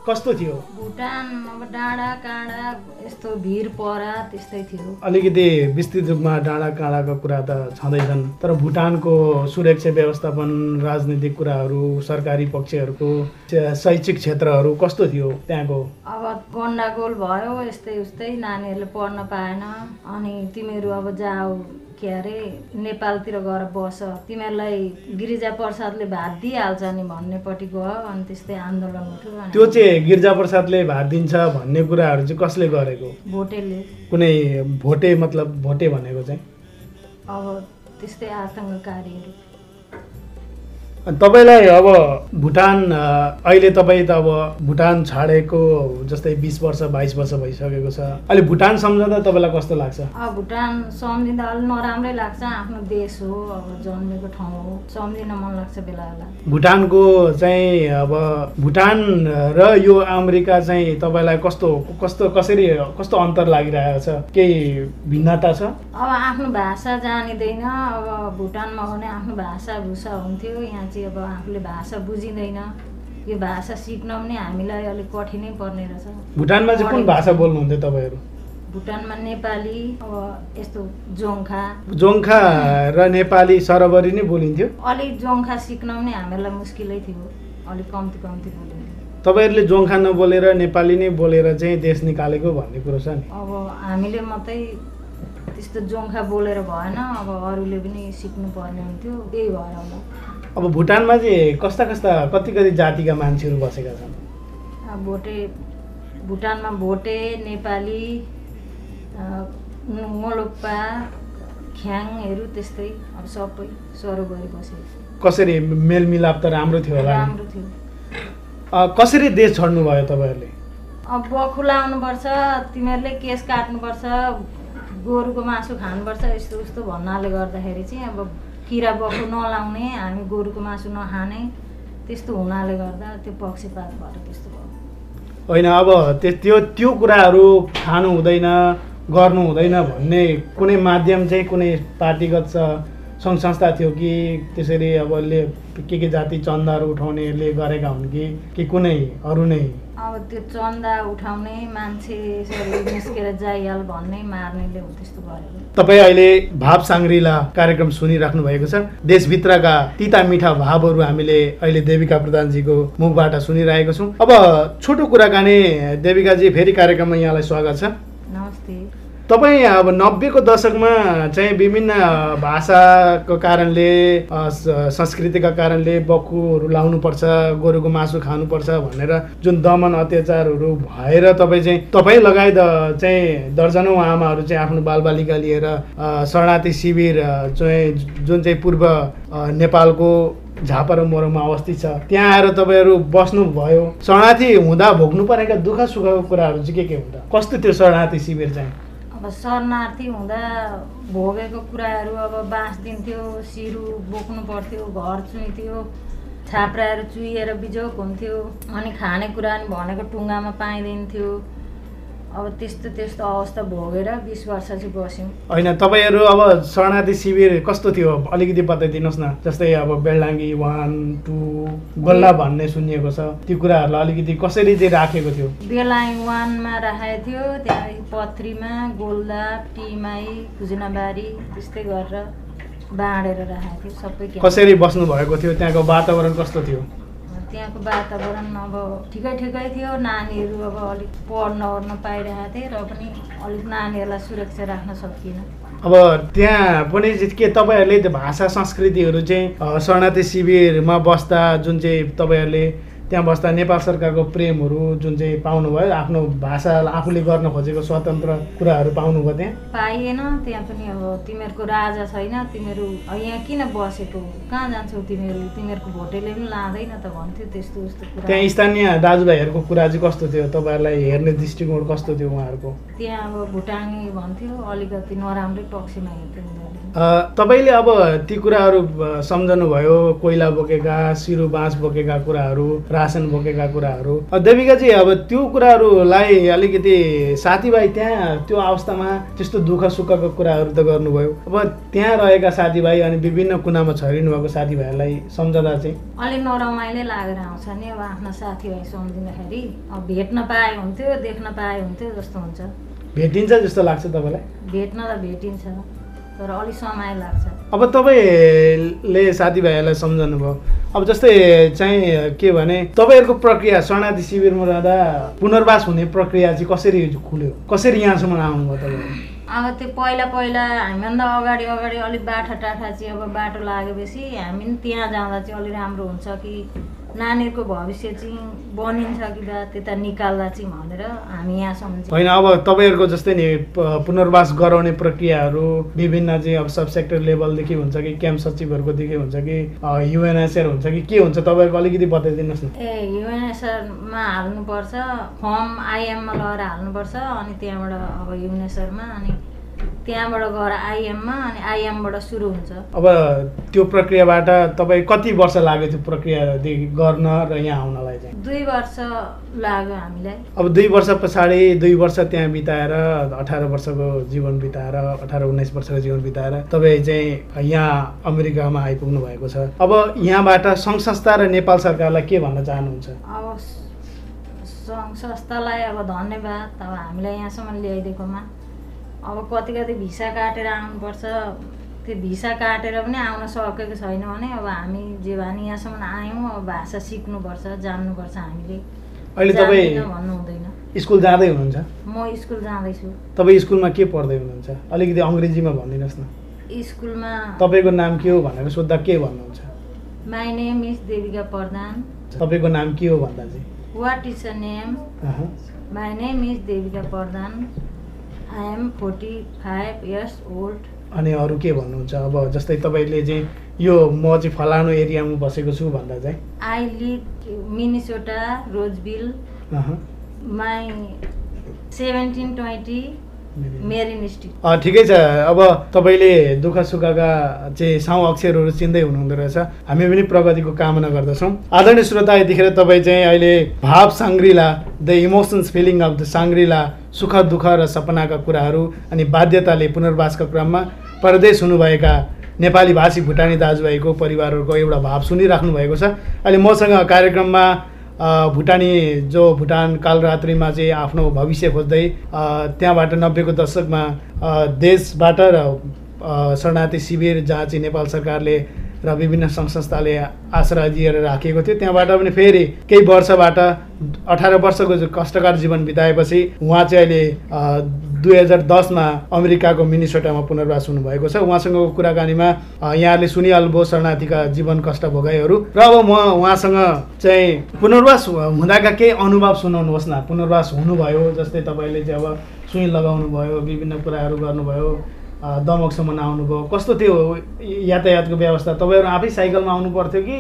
कस्तो थियो? भुटान अब डाँडा काँडा यस्तो भिर परा त्यस्तै थियो। अलिकति विस्तृत रूपमा डाँडा काँडाको कुरा त छँदैछन्। तर भुटानको सुरक्षा व्यवस्थापन राजनीतिक कुराहरू सरकारी पक्षहरूको शैक्षिक क्षेत्रहरू कस्तो थियो त्यहाँको? अब गन्डागोल भयो यस्तै उस्तै नानीहरूले पढ्न पाएन। अनि तिमीहरू अब जाऊ। के अरे नेपालतिर गएर बस। तिमीहरूलाई गिरिजा प्रसादले भात दिइहाल्छ नि भन्नेपट्टि गयो अनि त्यस्तै आन्दोलन उठ्यो त्यो चाहिँ गिरिजा प्रसादले भात दिन्छ भन्ने कुराहरू चाहिँ कसले गरेको? भोटेले। कुनै भोटे मतलब भोटे भनेको चाहिँ? अब त्यस्तै आतङ्ककारीहरू। तपाईँलाई अब भुटान अहिले तपाईँ त अब भुटान छाडेको जस्तै बिस वर्ष बाइस वर्ष भइसकेको छ। अहिले भुटान सम्झँदा तपाईँलाई कस्तो लाग्छ? भुटान सम्झिँदा अलिक नराम्रै लाग्छ। आफ्नो देश हो अब जन्मेको ठाउँ हो। सम्झिन मन लाग्छ बेला बेला। भुटानको चाहिँ अब भुटान र यो अमेरिका चाहिँ तपाईँलाई कस्तो कस्तो कसरी कस्तो अन्तर लागिरहेको छ? केही भिन्नता छ? अब आफ्नो भाषा जानिँदैन। अब भुटानमा हो भने आफ्नो भाषा भूषा हुन्थ्यो। यहाँ चाहिँ अब आफूले भाषा बुझिँदैन। यो भाषा सिक्न पनि हामीलाई अलिक कठिनै पर्ने रहेछ। भुटानमा चाहिँ कुन भाषा बोल्नुहुन्थ्यो तपाईँहरू? भुटानमा नेपाली अब यस्तो जोङ्खा। जोङ्खा र नेपाली सरबरी नै बोलिन्थ्यो? अलिक जोङ्खा सिक्न पनि हामीहरूलाई मुस्किलै थियो। अलिक कम्ती कम्ती बोलिन्थ्यो। तपाईँहरूले जोङ्खा नबोलेर नेपाली नै बोलेर चाहिँ देश निकालेको भन्ने कुरो छ नि। अब हामीले मात्रै त्यस्तो जोङ्खा बोलेर भएन अब अरूले पनि सिक्नु पर्ने हुन्थ्यो। त्यही भएर होला। अब भुटानमा चाहिँ कस्ता कस्ता कति कति जातिका मान्छेहरू बसेका छन्? भोटे भुटानमा भोटे नेपाली अ, मोलोक्पा ख्याङहरू त्यस्तै अब सबै सरोबरी बसेको कसरी मेलमिलाप त राम्रो थियो होला राम्रो थियो। कसरी देश छोड्नु भयो तपाईँहरूले? अब बखु लाउनुपर्छ तिमीहरूले केस काट्नुपर्छ गोरुको मासु खानुपर्छ यस्तो उस्तो भन्नाले गर्दाखेरि चाहिँ अब किरा बखु नलाउने हामी गोरुको मासु नखाने त्यस्तो हुनाले गर्दा त्यो पक्षपात भएर त्यस्तो भयो। होइन अब त्यो त्यो कुराहरू खानु हुँदैन गर्नु हुँदैन भन्ने कुनै माध्यम चाहिँ कुनै पार्टीगत स- सङ्घ संस्था थियो कि त्यसरी अब के के जाति चन्दाहरू उठाउनेले गरेका हुन् कि कि कुनै अरू नै? अब त्यो चन्दा उठाउने मान्छे यसरी निस्केर जाइहाल भन्ने मार्नेले हो त्यस्तो गरेको तपाईँ अहिले भाव साङ्ग्रिला कार्यक्रम सुनिराख्नु भएको छ। देशभित्रका तिता मिठा भावहरू हामीले अहिले देविका प्रधानजीको मुखबाट सुनिरहेको छौँ। अब छोटो कुराकानी देविकाजी फेरि कार्यक्रममा यहाँलाई स्वागत छ। नमस्ते। तपाईँ अब नब्बेको दशकमा चाहिँ विभिन्न भाषाको कारणले संस्कृतिका कारणले बक्खुहरू लाउनुपर्छ गोरुको मासु खानुपर्छ भनेर जुन दमन अत्याचारहरू भएर तपाईँ चाहिँ तपाईँ लगायत चाहिँ दर्जनौँ आमाहरू चाहिँ आफ्नो बालबालिका लिएर शरणार्थी शिविर चाहिँ जुन चाहिँ पूर्व नेपालको झापा र मोरङमा अवस्थित छ त्यहाँ आएर तपाईँहरू बस्नुभयो। शरणार्थी हुँदा भोग्नु परेका दुःख सुखको कुराहरू चाहिँ के के हुँदा? कस्तो त्यो शरणार्थी शिविर चाहिँ? अब शरणार्थी हुँदा भोगेको कुराहरू अब बाँस दिन्थ्यो सिरु बोक्नु पर्थ्यो घर चुइथ्यो छाप्राहरू चुहिएर बिजोक हुन्थ्यो अनि खानेकुरा नि भनेको टुङ्गामा पाइदिन्थ्यो अब त्यस्तो त्यस्तो अवस्था भोगेर बिस वर्ष चाहिँ बस्यौँ। होइन तपाईँहरू अब शरणार्थी शिविर कस्तो थियो? अलिकति बताइदिनुहोस् न। जस्तै अब बेलडाङ्गी वान टू गोल्ला भन्ने सुनिएको छ। त्यो कुराहरूलाई अलिकति कसरी चाहिँ राखेको थियो? बेलाङ वानमा राखेको थियो। त्यहाँदेखि पत्रीमा गोल्दा टिमाई खुजनाबारी त्यस्तै गरेर बाँडेर राखेको थियो। सबै। कसरी बस्नु भएको थियो? त्यहाँको वातावरण कस्तो थियो? त्यहाँको वातावरण अब ठिकै ठिकै थियो। नानीहरू अब अलिक पढ्न ओर्न पाइरहेको थिए र पनि अलिक नानीहरूलाई सुरक्षा राख्न सकिएन। अब त्यहाँ पनि के तपाईँहरूले भाषा संस्कृतिहरू चाहिँ शरणार्थी शिविरमा बस्दा जुन चाहिँ तपाईँहरूले त्यहाँ बस्दा नेपाल सरकारको प्रेमहरू जुन चाहिँ पाउनुभयो आफ्नो भाषा आफूले गर्न खोजेको स्वतन्त्र कुराहरू पाउनुभयो त्यहाँ? पाइएन त्यहाँ पनि अब तिमीहरूको राजा छैन तिमीहरू यहाँ किन बसेको? कहाँ जान्छौ तिमीहरू? तिमीहरूको भोटेले पनि लाँदैन त भन्थ्यो त्यस्तो उस्तो कुरा। त्यहाँ स्थानीय दाजुभाइहरूको कुरा चाहिँ कस्तो थियो? तपाईँहरूलाई हेर्ने दृष्टिकोण कस्तो थियो उहाँहरूको? त्यहाँ अब भुटानी भन्थ्यो अलिकति नराम्रै पक्षमा हेर्थ्यो उनीहरूले। तपाईँले अब ती कुराहरू सम्झनुभयो कोइला बोकेका सिरु बाँस बोकेका कुराहरू रासन बोकेका कुराहरू। देविकाजी अब त्यो कुराहरूलाई अलिकति साथीभाइ त्यहाँ त्यो अवस्थामा त्यस्तो दुःख सुखको कुराहरू त गर्नुभयो। अब त्यहाँ रहेका साथीभाइ अनि विभिन्न कुनामा छरिनु भएको साथीभाइहरूलाई सम्झँदा चाहिँ? अलिक नरमाइलो लागेर आउँछ नि अब आफ्ना साथीभाइ सम्झिँदाखेरि। अब भेट्न पाए हुन्थ्यो देख्न पाए हुन्थ्यो जस्तो हुन्छ। भेटिन्छ जस्तो लाग्छ तपाईँलाई? भेट्न त भेटिन्छ। तर अलिक समय लाग्छ। अब तपाईँले साथीभाइहरूलाई सम्झनु भयो अब जस्तै चाहिँ के भने तपाईँहरूको प्रक्रिया शरणार्थी शिविरमा रहँदा पुनर्वास हुने प्रक्रिया चाहिँ कसरी खुल्यो? कसरी यहाँसम्म आउनुभयो तपाईँहरू अब त्यो पहिला पहिला हामीभन्दा अगाडि अगाडि अलिक बाठा टाठा चाहिँ अब बाटो लागेपछि हामी त्यहाँ जाँदा चाहिँ अलिक राम्रो हुन्छ कि नानीहरूको भविष्य चाहिँ बनिन्छ कि त्यता निकाल्दा चाहिँ भनेर हामी यहाँसम्म होइन अब तपाईँहरूको जस्तै नि पुनर्वास गराउने प्रक्रियाहरू विभिन्न चाहिँ अब सब सेक्टर लेभलदेखि हुन्छ कि क्याम्प सचिवहरूकोदेखि हुन्छ कि युएनएसआर हुन्छ कि के हुन्छ तपाईँहरूको अलिकति बताइदिनुहोस् न। ए युएनएसआरमा हाल्नुपर्छ फर्म आइएममा लगेर हाल्नुपर्छ अनि त्यहाँबाट अब युएनएसआरमा अनि त्यहाँबाट गएर आइएममा अनि आइएमबाट सुरु हुन्छ। अब त्यो प्रक्रियाबाट तपाईँ कति वर्ष लाग्यो त्यो प्रक्रियादेखि गर्न र यहाँ आउनलाई चाहिँ? दुई वर्ष लाग्यो हामीलाई। अब दुई वर्ष पछाडि दुई वर्ष त्यहाँ बिताएर अठार वर्षको जीवन बिताएर अठार उन्नाइस वर्षको जीवन बिताएर तपाईँ चाहिँ यहाँ अमेरिकामा आइपुग्नु भएको छ। अब यहाँबाट सङ्घ संस्था र नेपाल सरकारलाई के भन्न चाहनुहुन्छ? अब सङ्घ संस्थालाई अब धन्यवाद। अब हामीलाई यहाँसम्म ल्याइदिएकोमा। अब कति कति भिसा काटेर आउनुपर्छ। त्यो भिसा काटेर पनि आउन सकेको छैन भने अब हामी जे भए नि यहाँसम्म आयौँ अब भाषा सिक्नुपर्छ जान्नुपर्छ हामीले। अहिले तपाईँ भन्नु हुँदैन। स्कुल जाँदै हुनुहुन्छ? म स्कुल जाँदैछु। तपाईँ स्कुलमा के पढ्दै हुनुहुन्छ? अलिकति अङ्ग्रेजीमा भनिदिनुहोस् न। स्कुलमा तपाईँको नाम के हो भनेर सोद्धा के भन्नुहुन्छ? My name is Devika Pradhan तपाईँको नाम के हो भन्दा चाहिँ what is a name. My name is Devika Pradhan अनि अरू के भन्नुहुन्छ? अब जस्तै तपाईँले चाहिँ यो म चाहिँ फलानु एरियामा बसेको छु भन्दा चाहिँ? I live Minnesota Roseville. My seventeen twenty ठिकै छ। अब तपाईँले दुःख सुखका चाहिँ साउ अक्षरहरू चिन्दै हुनुहुँदो रहेछ। हामी पनि प्रगतिको कामना गर्दछौँ। आदरणीय श्रोता यतिखेर तपाईँ चाहिँ अहिले भाव Shangrila the emotions feeling of the Shangrila सुख दुःख र सपनाका कुराहरू अनि बाध्यताले पुनर्वासका क्रममा परदेश हुनुभएका नेपाली भाषी भुटानी दाजुभाइको परिवारहरूको एउटा भाव सुनिराख्नु भएको छ। अहिले मसँग कार्यक्रममा भुटानी जो भुटान कालरात्रिमा चाहिँ आफ्नो भविष्य खोज्दै त्यहाँबाट नब्बेको दशकमा देशबाट र शरणार्थी शिविर जहाँ चाहिँ नेपाल सरकारले र विभिन्न सङ्घ संस्थाले आश्रय दिएर राखेको थियो। त्यहाँबाट पनि फेरि केही वर्षबाट अठार वर्षको कष्टकर जीवन बिताएपछि उहाँ चाहिँ अहिले दुई हजार दसमा अमेरिकाको मिनिसोटामा पुनर्वास हुनुभएको छ। उहाँसँगको कुराकानीमा अ, यहाँहरूले सुनिहाल्नुभयो शरणार्थीका जीवन कष्ट भोगाइहरू र अब म उहाँसँग चाहिँ पुनर्वास हुँदाका केही अनुभव सुनाउनुहोस् न। पुनर्वास हुनुभयो जस्तै तपाईँले चाहिँ अब सुई लगाउनु भयो विभिन्न कुराहरू गर्नुभयो। दमकसम्म आउनुभयो कस्तो थियो यातायातको व्यवस्था? तपाईँहरू आफै साइकलमा आउनु पर्थ्यो कि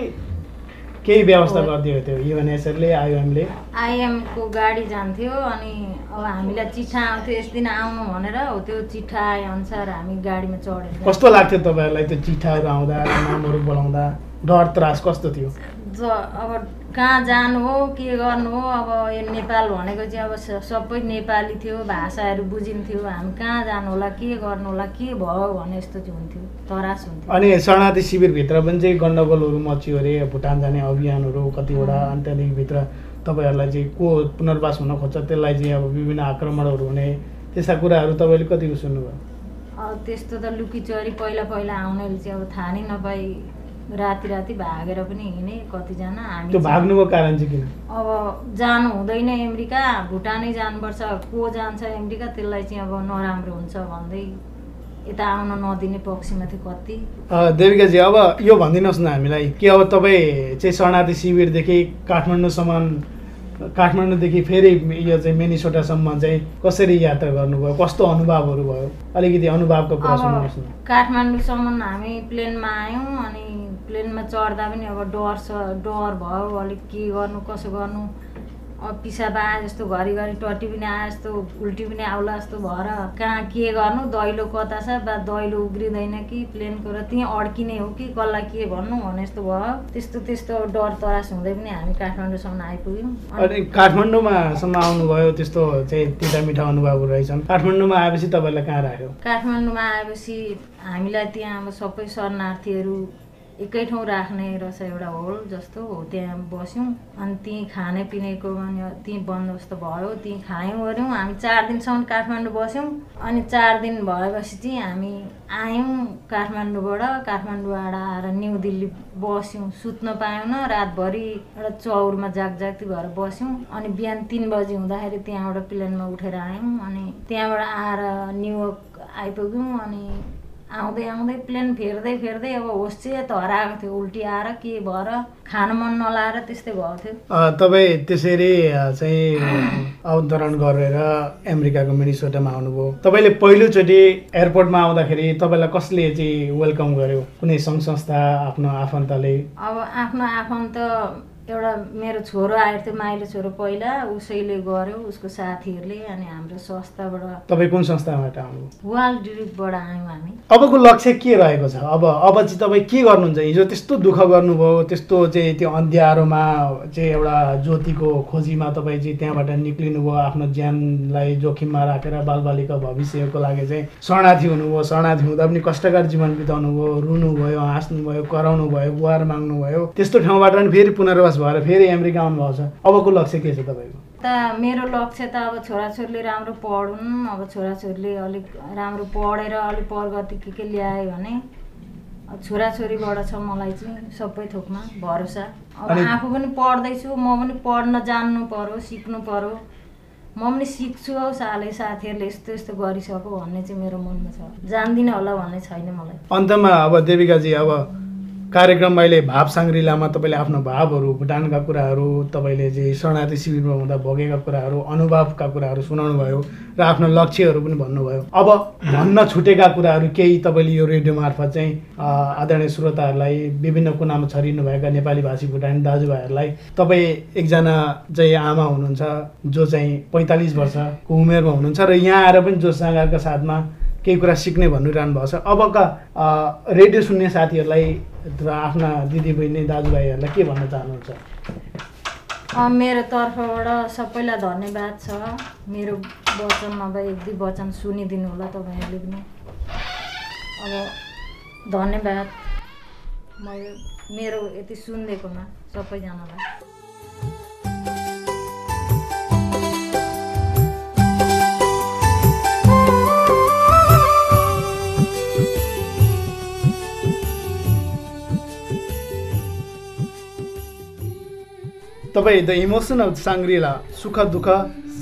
केही व्यवस्था गरिदिएको थियो? युएनएसएलले आइएमले आइएमको गाडी जान्थ्यो अनि अब हामीलाई चिठा आउँथ्यो यस दिन आउनु भनेर हो त्यो चिठा आए अनुसार हामी गाडीमा चढेर कस्तो लाग्थ्यो तपाईँहरूलाई त्यो चिठाहरू आउँदा नामहरू बोलाउँदा? डर त्रास कस्तो थियो? ज अब कहाँ जानु हो के गर्नु हो अब यो नेपाल भनेको चाहिँ अब सबै नेपाली थियो भाषाहरू बुझिन्थ्यो हामी कहाँ जानु होला के गर्नु होला के भयो भने यस्तो चाहिँ हुन्थ्यो तरास हुन्थ्यो। अनि शरणार्थी शिविरभित्र पनि चाहिँ गण्डगोलहरू मच्यो अरे भुटान जाने अभियानहरू कतिवटा अनि त्यहाँदेखि भित्र तपाईँहरूलाई चाहिँ को पुनर्वास हुन खोज्छ त्यसलाई चाहिँ अब विभिन्न आक्रमणहरू हुने त्यस्ता कुराहरू तपाईँले कतिको सुन्नुभयो? अब त्यस्तो त लुकीचोरी पहिला पहिला आउनेले चाहिँ अब थाहा नै नपाई। राति राति भागेर पनि हिँडे कतिजना हामी त्यो भाग्नुको कारण चाहिँ किन अब जानु हुँदैन अमेरिका भुटानै जानुपर्छ को जान्छ अमेरिका त्यसलाई चाहिँ अब नराम्रो हुन्छ भन्दै यता आउन नदिने पक्षमा थियो कति। अ, देविकाजी अब यो भनिदिनुहोस् न हामीलाई कि अब तपाईँ चाहिँ शरणार्थी शिविरदेखि काठमाडौँसम्म काठमाडौँदेखि फेरि यो चाहिँ मेनिसोटासम्म चाहिँ कसरी यात्रा गर्नुभयो? कस्तो अनुभवहरू भयो? अलिकति अनुभवको कुरा सुन्नुहोस् न। काठमाडौँसम्म हामी प्लेनमा आयौँ अनि प्लेनमा चढ्दा पनि अब डर छ डर भयो अलिक के गर्नु कसो गर्नु। अब पिसाब आए जस्तो घरिघरि टट्टी पनि आए जस्तो उल्टी पनि आउला जस्तो भएर कहाँ के गर्नु दैलो कता छ बा दैलो उग्रिँदैन कि प्लेनको र त्यहीँ अड्किने हो कि कसलाई के भन्नु भने जस्तो भयो। त्यस्तो त्यस्तो डर तरास हुँदै पनि हामी काठमाडौँसम्म आइपुग्यौँ। अनि काठमाडौँमा सम्म आउनुभयो त्यस्तो चाहिँ तिता मिठा अनुभवहरू रहेछन्। काठमाडौँमा आएपछि तपाईँलाई कहाँ राख्यो? काठमाडौँमा आएपछि हामीलाई त्यहाँ अब सबै शरणार्थीहरू एकै ठाउँ राख्ने रहेछ एउटा होल जस्तो हो। त्यहाँ बस्यौँ। अनि त्यहीँ खाने पिनेको अनि त्यहीँ बन्दोबस्त भयो। त्यहीँ खायौँ गऱ्यौँ हामी चार दिनसम्म काठमाडौँ बस्यौँ। अनि चार दिन भएपछि चाहिँ हामी आयौँ काठमाडौँबाट। काठमाडौँबाट आएर न्यु दिल्ली बस्यौँ। सुत्न पाएन रातभरि एउटा चौरमा जागजाग्ती भएर बस्यौँ। अनि बिहान तिन बजी हुँदाखेरि त्यहाँबाट प्लेनमा उठेर आयौँ। अनि त्यहाँबाट आएर न्युयोर्क आइपुग्यौँ। अनि आउँदै आउँदै प्लेन फेर्दै फेर्दै अब होस चाहिँ त हराएको थियो उल्टी आएर के भएर खान मन नलाएर त्यस्तै भएको थियो। तपाईँ त्यसरी चाहिँ अवतरण गरेर अमेरिकाको मिनिसोटामा आउनुभयो। तपाईँले पहिलोचोटि एयरपोर्टमा आउँदाखेरि तपाईँलाई कसले चाहिँ वेलकम गर्यो? कुनै सङ्घ संस्था आफ्नो आफन्तले? अब आफ्नो आफन्त एउटा मेरो छोरो आएको थियो माइलो छोरो पहिला उसैले गर्यो उसको साथीहरूले अनि हाम्रो संस्थाबाट। तपाईँ कुन संस्थाबाट आउनुभयो? वाल डिरिकबाट आयौँ हामी। अबको लक्ष्य के रहेको छ? अब अब चाहिँ तपाईँ के गर्नुहुन्छ? हिजो त्यस्तो दुःख गर्नुभयो त्यस्तो चाहिँ त्यो अन्ध्यारोमा चाहिँ एउटा ज्योतिको खोजीमा तपाईँ चाहिँ त्यहाँबाट निक्लिनुभयो आफ्नो ज्यानलाई जोखिममा राखेर बालबालिका भविष्यको लागि चाहिँ शरणार्थी हुनुभयो शरणार्थी हुँदा पनि कष्टकर जीवन बिताउनु भयो रुनुभयो हाँस्नुभयो कराउनु भयो गुहार माग्नुभयो। त्यस्तो ठाउँबाट पनि फेरि पुनर्वास भएर फेरि अमेरिका आउनुभएको छ। अबको लक्ष्य के छ तपाईँको? त मेरो लक्ष्य त अब छोराछोरीले राम्रो पढुन् अब छोराछोरीले अलिक राम्रो पढेर अलिक प्रगति के के ल्यायो भने छोराछोरीबाट छ मलाई चाहिँ सबै थोकमा भरोसा। अब आफू पनि पढ्दैछु म पनि पढ्न जान्नु पर्यो सिक्नु पर्यो। म पनि सिक्छु हौ साले साथीहरूले यस्तो यस्तो गरिसक्यो भन्ने चाहिँ मेरो मनमा छ। जान्दिनँ होला भन्ने छैन मलाई। अन्तमा अब देविकाजी अब कार्यक्रम अहिले भाव साङ्ग्रिलामा तपाईँले आफ्नो भावहरू भुटानका कुराहरू तपाईँले चाहिँ शरणार्थी शिविरमा हुँदा भोगेका कुराहरू अनुभवका कुराहरू सुनाउनु भयो र आफ्नो लक्ष्यहरू पनि भन्नुभयो। अब भन्न छुटेका कुराहरू केही तपाईँले यो रेडियो मार्फत चाहिँ आदरणीय श्रोताहरूलाई विभिन्न कुनामा छरिनु भएका नेपाली भाषी भुटानी दाजुभाइहरूलाई तपाईँ एकजना चाहिँ आमा हुनुहुन्छ जो चाहिँ पैँतालिस वर्षको उमेरमा हुनुहुन्छ र यहाँ आएर पनि जो साथमा केही कुरा सिक्ने भनिरहनु भएको छ। अबका रेडियो सुन्ने साथीहरूलाई र आफ्ना दिदीबहिनी दाजुभाइहरूलाई के भन्न चाहनुहुन्छ? मेरो तर्फबाट सबैलाई धन्यवाद छ। मेरो वचन नभए एक दुई वचन सुनिदिनु होला तपाईँहरूले पनि। अब धन्यवाद। म मेरो यति सुनिदिएकोमा सबैजनालाई। तपाईँ द इमोसन अफ साङ्ग्रिला सुख दुःख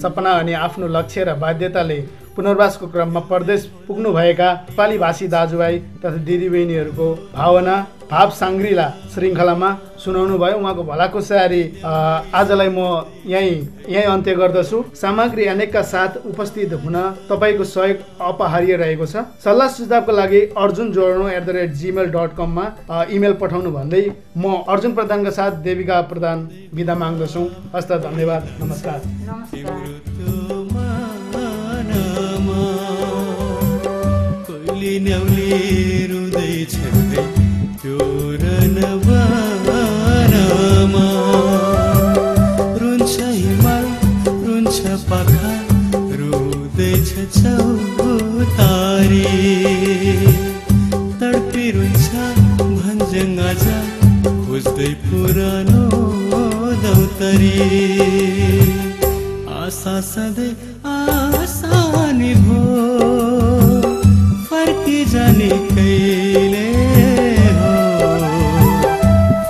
सपना अनि आफ्नो लक्ष्य र बाध्यताले पुनर्वासको क्रममा परदेश पुग्नुभएका नेपाली भाषी दाजुभाइ तथा दिदीबहिनीहरूको भावना भाव साङ्ग्रिला श्रृङ्खलामा सुनाउनु भयो। उहाँको भलाकुसारी अ, आजलाई म यहीँ यहीँ अन्त्य गर्दछु। सामग्री अनेकका साथ उपस्थित हुन तपाईँको सहयोग अपहार्य रहेको छ। सल्लाह सुझावको लागि अर्जुन जोड्नु at the rate Gmail dot कममा इमेल पठाउनु भन्दै म अर्जुन प्रधानका साथ देविका प्रधान बिदा माग्दछु। हस्त धन्यवाद। नमस्कार। कोइली न्याउली रुँदैछ त्यो रनवानमा रुन्छ हिमाल रुन्छ पाखा रुँदैछ चौतारी। तडपी रुन्छ भन्ज्याङ आजा खोज्दै पुरानो दौतरी। आशा सधैँ आसानी भो फर्की जाने कहिले हो?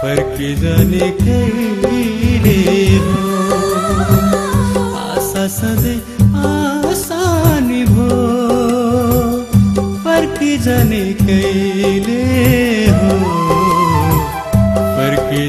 फर्की जाने कहिले हो? आशा सधैँ आसानी भो फर्की जाने कहिले हो? फर्की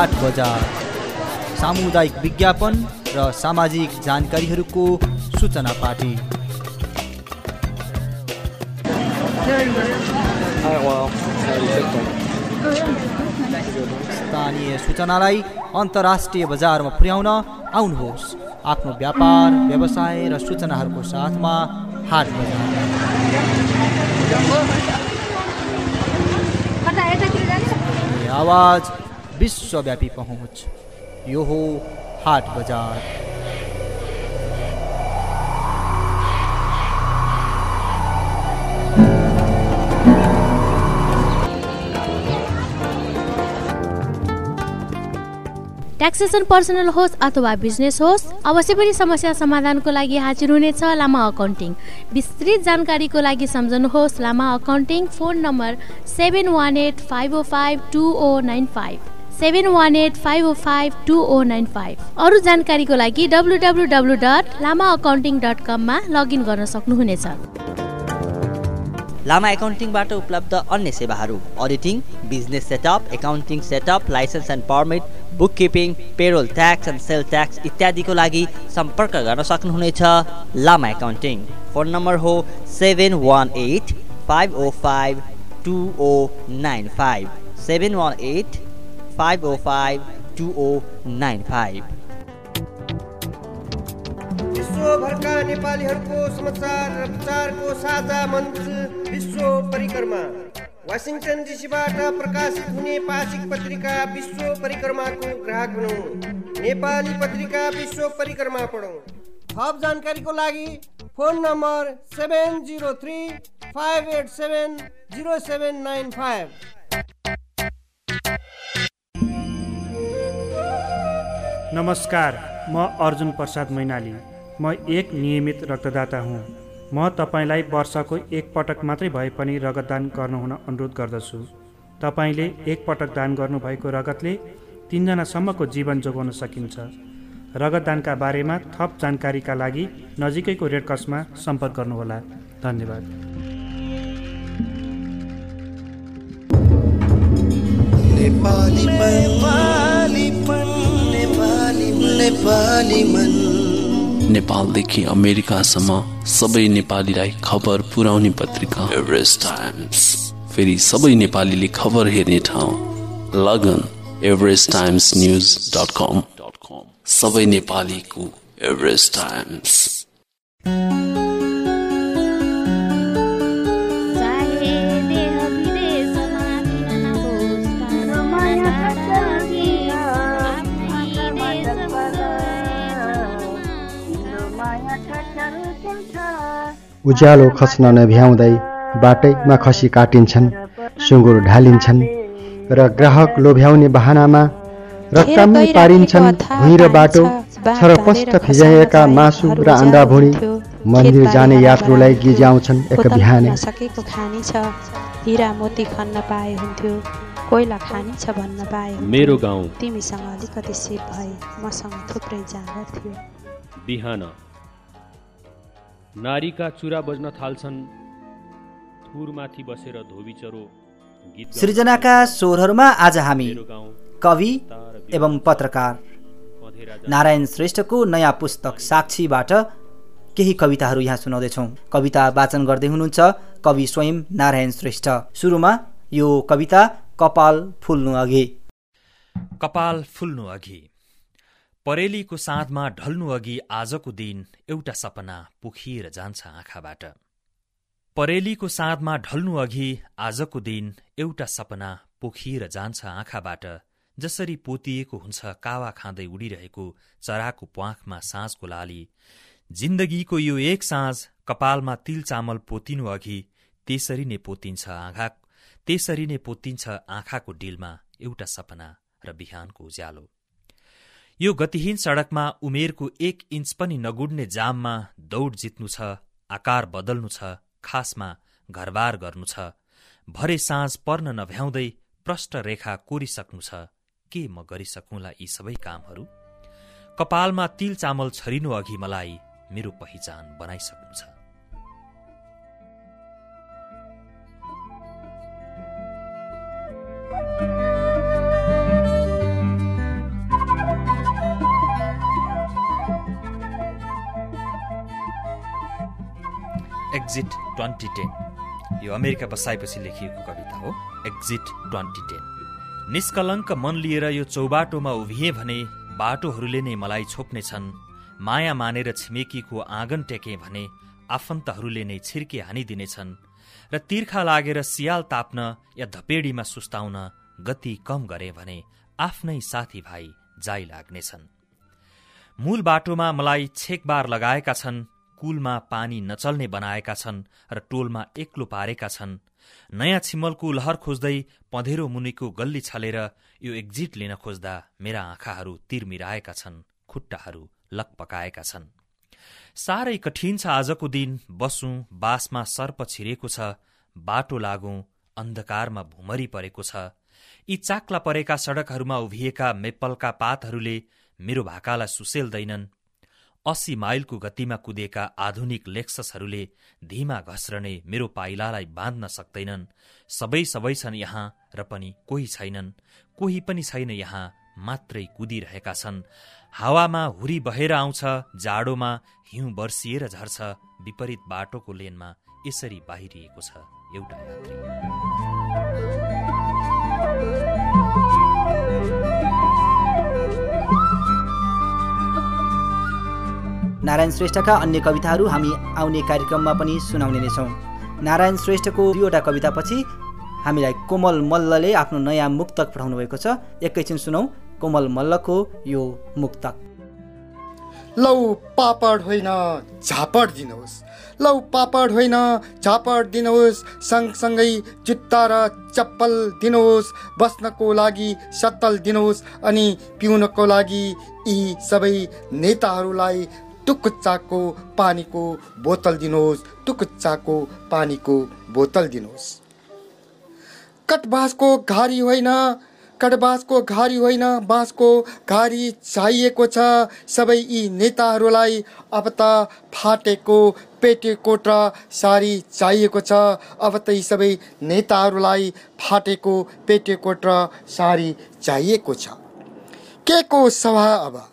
हाट बजार। सामुदायिक विज्ञापन र सामाजिक जानकारीहरूको सूचना पार्टी। स्थानीय सूचनालाई अन्तर्राष्ट्रिय बजारमा पुर्याउन आउनुहोस्। आफ्नो व्यापार व्यवसाय र सूचनाहरूको साथमा हाट बजार। आवाज विश्वव्यापी पहुँच। यो हो हाट बजार। ट्याक्सेसन पर्सनल होस् अथवा बिजनेस होस् अवश्य पनि समस्या समाधानको लागि हाजिर हुनेछ लामा अकाउन्टिङ विस्तृत जानकारीको लागि सम्झनुहोस् Lama accounting phone number seven one eight five O five two O nine five seven one eight five O five two O nine five अरू जानकारीको लागि W W W dot Lama accounting dot कममा login गर्न सक्नुहुनेछ। लामा एकाउन्टिङबाट उपलब्ध अन्य सेवाहरू auditing business setup accounting setup licence and permit book keeping payroll tax and sale tax इत्यादिको लागि सम्पर्क गर्न सक्नुहुनेछ। लामा एकाउन्टिङ। फोन नम्बर हो seven one eight five O five two O nine five seven one eight five O five two O nine five विश्वभरका नेपालीहरूको समाचार र प्रचारको साझा मञ्च विश्व परिक्रमा। वासिङटन डिसीबाट प्रकाशित हुने पाक्षिक पत्रिका विश्व परिक्रमाको ग्राहक बनौँ। नेपाली पत्रिका विश्व परिक्रमा पढौँ। थप जानकारीको लागि phone number seven zero three five eight seven zero seven nine five. नमस्कार म अर्जुन प्रसाद मैनाली। म एक नियमित रक्तदाता हुँ। म तपाईँलाई वर्षको एकपटक मात्रै भए पनि रगतदान गर्नुहुन अनुरोध गर्दछु। तपाईँले एकपटक दान गर्नुभएको रगतले तिनजनासम्मको जीवन जोगाउन सकिन्छ। रगतदानका बारेमा थप जानकारीका लागि नजिकैको रेडक्रसमा सम्पर्क गर्नुहोला। धन्यवाद। नेपालदेखि अमेरिकासम्म सबै नेपालीलाई खबर पुर्याउने पत्रिका। एभरेस्ट टाइम्स फेरि सबै नेपालीले खबर हेर्ने ठाउँ। Log on Everest Times news dot com सबै नेपालीको। एभरेस्ट टाइम्स उज्यालो खस्न नभ्याउँदै बाटैमा खसी काटिन्छन् सुँगुर ढालिन्छन् र ग्राहक लोभ्याउने बहानामा रक्तमै पारिन्छन् भुइँ र बाटो छरपष्ट फिजाइएका मासु र अन्डा भुँडी मन्दिर जाने यात्रुलाई गिज्याउँछन् एक बिहानै सकेको खानी छ। हिरा मोती खन्न पाए हुन्थ्यो। कोइला खानी छ भन्न पाए मेरो गाउँ। तिमीसँग अलिकति सिप भए मसँग थुप्रै जाँगर थियो। बिहान। नारीका चुरा बज्न थाल्छन्। थुरमाथि बसेर धोबी चरो गीत सृजनाका स्वरहरूमा आज हामी कवि एवं पत्रकार। नारायण श्रेष्ठको नयाँ पुस्तक साक्षीबाट केही कविताहरू यहाँ सुनाउँदैछौँ। कविता वाचन गर्दै हुनुहुन्छ कवि स्वयं नारायण श्रेष्ठ। सुरुमा यो कविता कपाल फुल्नु अघि। कपाल फुल्नु अघि। परेलीको साँधमा ढल्नु अघि आजको दिन एउटा सपना पुखिएर जान्छ आँखाबाट। परेलीको साँधमा ढल्नु अघि आजको दिन एउटा सपना पोखिएर जान्छ आँखाबाट जसरी पोतिएको हुन्छ कावा खाँदै उडिरहेको चराको प्वाखमा साँझको लाली। जिन्दगीको यो एक साँझ कपालमा तिल चामल पोतिनु अघि त्यसरी नै पोतिन्छ आँखा त्यसरी नै पोतिन्छ आँखाको डिलमा एउटा सपना र बिहानको उज्यालो यो गतिहीन सडकमा उमेरको एक इन्च पनि नगुड्ने जाममा दौड जित्नु छ आकार बदल्नु छ खासमा घरबार गर्नु छ। भरे साँझ पर्न नभ्याउँदै प्रष्ट रेखा कोरिसक्नु छ। के म गरिसकुँला यी सबै कामहरू? कपालमा तिल चामल छरिनु अघि मलाई मेरो पहिचान बनाइसक्नु छ। एक्जिट ट्वेन्टी टेन यो अमेरिका बसाएपछि लेखिएको कविता हो एक्जिट ट्वेन्टी टेन निष्कलङ्क मन लिएर यो चौबाटोमा उभिए भने बाटोहरूले नै मलाई छोप्नेछन्। माया मानेर छिमेकीको आँगन टेके भने आफन्तहरूले नै छिर्के हानिदिनेछन्। र तिर्खा लागेर सियाल ताप्न या धपेडीमा सुस्ताउन गति कम गरे भने आफ्नै साथीभाइ जाई लाग्नेछन्। मूल बाटोमा मलाई छेकबार लगाएका छन्। कुलमा पानी नचल्ने बनाएका छन् र टोलमा एक्लो पारेका छन्। नयाँ छिमलको लहर खोज्दै पँधेरो मुनिको गल्ली छलेर यो एक्जिट लिन खोज्दा मेरा आँखाहरू तिरमिराएका छन् खुट्टाहरू लकपकाएका छन्। साह्रै कठिन छ आजको दिन। बसौँ बासमा सर्प छिरेको छ बाटो लागौँ अन्धकारमा भुमरी परेको छ। यी चाक्ला परेका सडकहरूमा उभिएका मेप्पलका पातहरूले मेरो भाकालाई सुसेल्दैनन्। अस्सी माइलको गतिमा कुदेका आधुनिक लेक्ससहरूले धीमा घस्रने मेरो पाइलालाई बाँध्न सक्दैनन्। सबै सबै छन् यहाँ र पनि कोही छैनन्। कोही पनि छैन यहाँ मात्रै कुदिरहेका छन्। हावामा हुरी बहेर आउँछ जाडोमा हिउँ बर्सिएर झर्छ विपरीत बाटोको लेनमा यसरी बाहिरिएको छ। एउटा यात्री। नारायण श्रेष्ठका अन्य कविताहरू हामी आउने कार्यक्रममा पनि सुनाउने नै छौँ। नारायण श्रेष्ठको दुईवटा कवितापछि हामीलाई कोमल मल्लले आफ्नो नयाँ मुक्तक पठाउनु भएको छ। एकैछिन सुनौ कोमल मल्लको यो मुक्तक। लौ पापड होइन झापड दिनुहोस्। लौ पापड होइन झापड दिनुहोस्। सँगसँगै जुत्ता र चप्पल दिनुहोस्। बस्नको लागि सत्तल दिनुहोस् अनि पिउनको लागि यी सबै नेताहरूलाई टुकुच्चाको पानीको बोतल दिनुहोस् टुकुच्चाको पानीको बोतल दिनुहोस्। कटबासको घारी होइन कटबासको घारी होइन बाँसको घारी चाहिएको छ। सबै यी नेताहरूलाई अब त फाटेको पेटेकोट र सारी चाहिएको छ। अब त यी सबै नेताहरूलाई फाटेको पेटेकोट र सारी चाहिएको छ। के को सभा अब?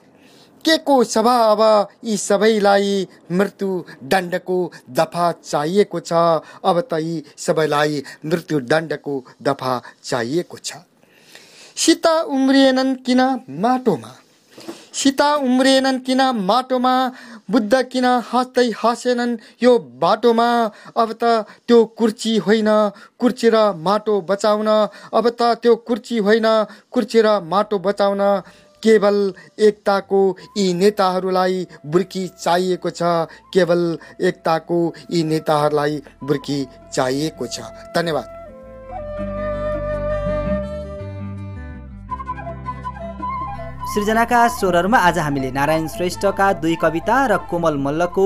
के को सभा अब यी सबैलाई मृत्यु दण्डको दफा चाहिएको छ। अब त यी सबैलाई मृत्यु दण्डको दफा चाहिएको छ। सीता उम्रिएनन् किन माटोमा? सीता उम्रिएनन् किन माटोमा? बुद्ध किन हाँस्दै हाँसेनन् यो बाटोमा? अब त त्यो कुर्ची होइन कुर्ची र माटो बचाउन। अब त त्यो कुर्ची होइन कुर्ची र माटो बचाउन। केवल एकताको यी नेताहरूलाई बुर्की चाहिएको छ। केवल एकताको यी नेताहरूलाई बुर्की चाहिएको छ। धन्यवाद। सृजनाका स्वरहरूमा आज हामीले नारायण श्रेष्ठका दुई कविता र कोमल मल्लको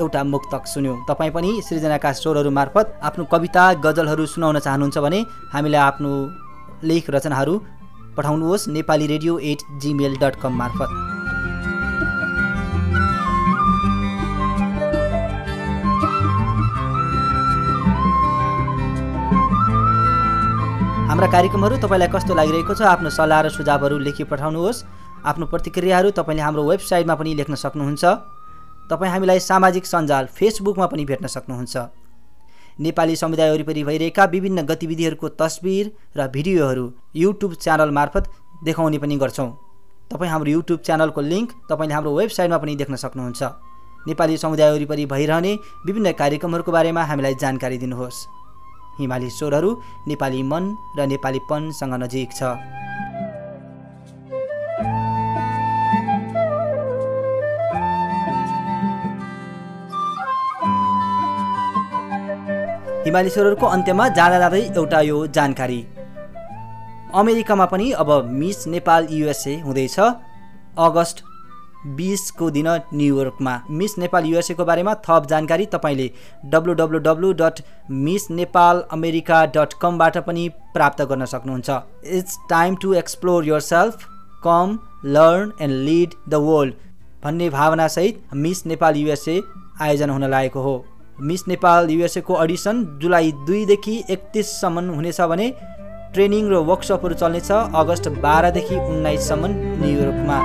एउटा मुक्तक सुन्यौँ। तपाईँ पनि सृजनाका स्वरहरू मार्फत आफ्नो कविता गजलहरू सुनाउन चाहनुहुन्छ भने हामीलाई आफ्नो लेख रचनाहरू पठाउनुहोस् Nepali radio at Gmail dot com मार्फत। हाम्रा कार्यक्रमहरू तपाईँलाई कस्तो लागिरहेको छ आफ्नो सल्लाह र सुझावहरू लेखी पठाउनुहोस्। आफ्नो प्रतिक्रियाहरू तपाईँले हाम्रो वेबसाइटमा पनि लेख्न सक्नुहुन्छ। तपाईँ हामीलाई सामाजिक सञ्जाल फेसबुकमा पनि भेट्न सक्नुहुन्छ। नेपाली समुदाय वरिपरि भइरहेका विभिन्न गतिविधिहरूको तस्बिर र भिडियोहरू युट्युब च्यानल मार्फत देखाउने पनि गर्छौँ। तपाईँ हाम्रो युट्युब च्यानलको लिङ्क तपाईँले हाम्रो वेबसाइटमा पनि देख्न सक्नुहुन्छ। नेपाली समुदाय वरिपरि भइरहने विभिन्न कार्यक्रमहरूको बारेमा हामीलाई जानकारी दिनुहोस्। हिमाली स्वरहरू नेपाली मन र नेपालीपनसँग नजिक छ। हिमाली स्वरहरूको अन्त्यमा जाँदा जाँदै एउटा यो जानकारी। अमेरिकामा पनि अब मिस नेपाल युएसए हुँदैछ। अगस्त बिसको दिन न्युयोर्कमा मिस नेपाल युएसएको बारेमा थप जानकारी तपाईँले W W W dot miss Nepal America dot कमबाट पनि प्राप्त गर्न सक्नुहुन्छ। It's time to explore yourself come learn and lead the world भन्ने भावनासहित मिस नेपाल युएसए आयोजना हुन लागेको हो। मिस नेपाल युएसएको अडिसन जुलाई दुईदेखि एकतिससम्म हुनेछ भने ट्रेनिङ र वर्कसपहरू चल्नेछ अगस्त बाह्रदेखि उन्नाइससम्म न्युयोर्कमा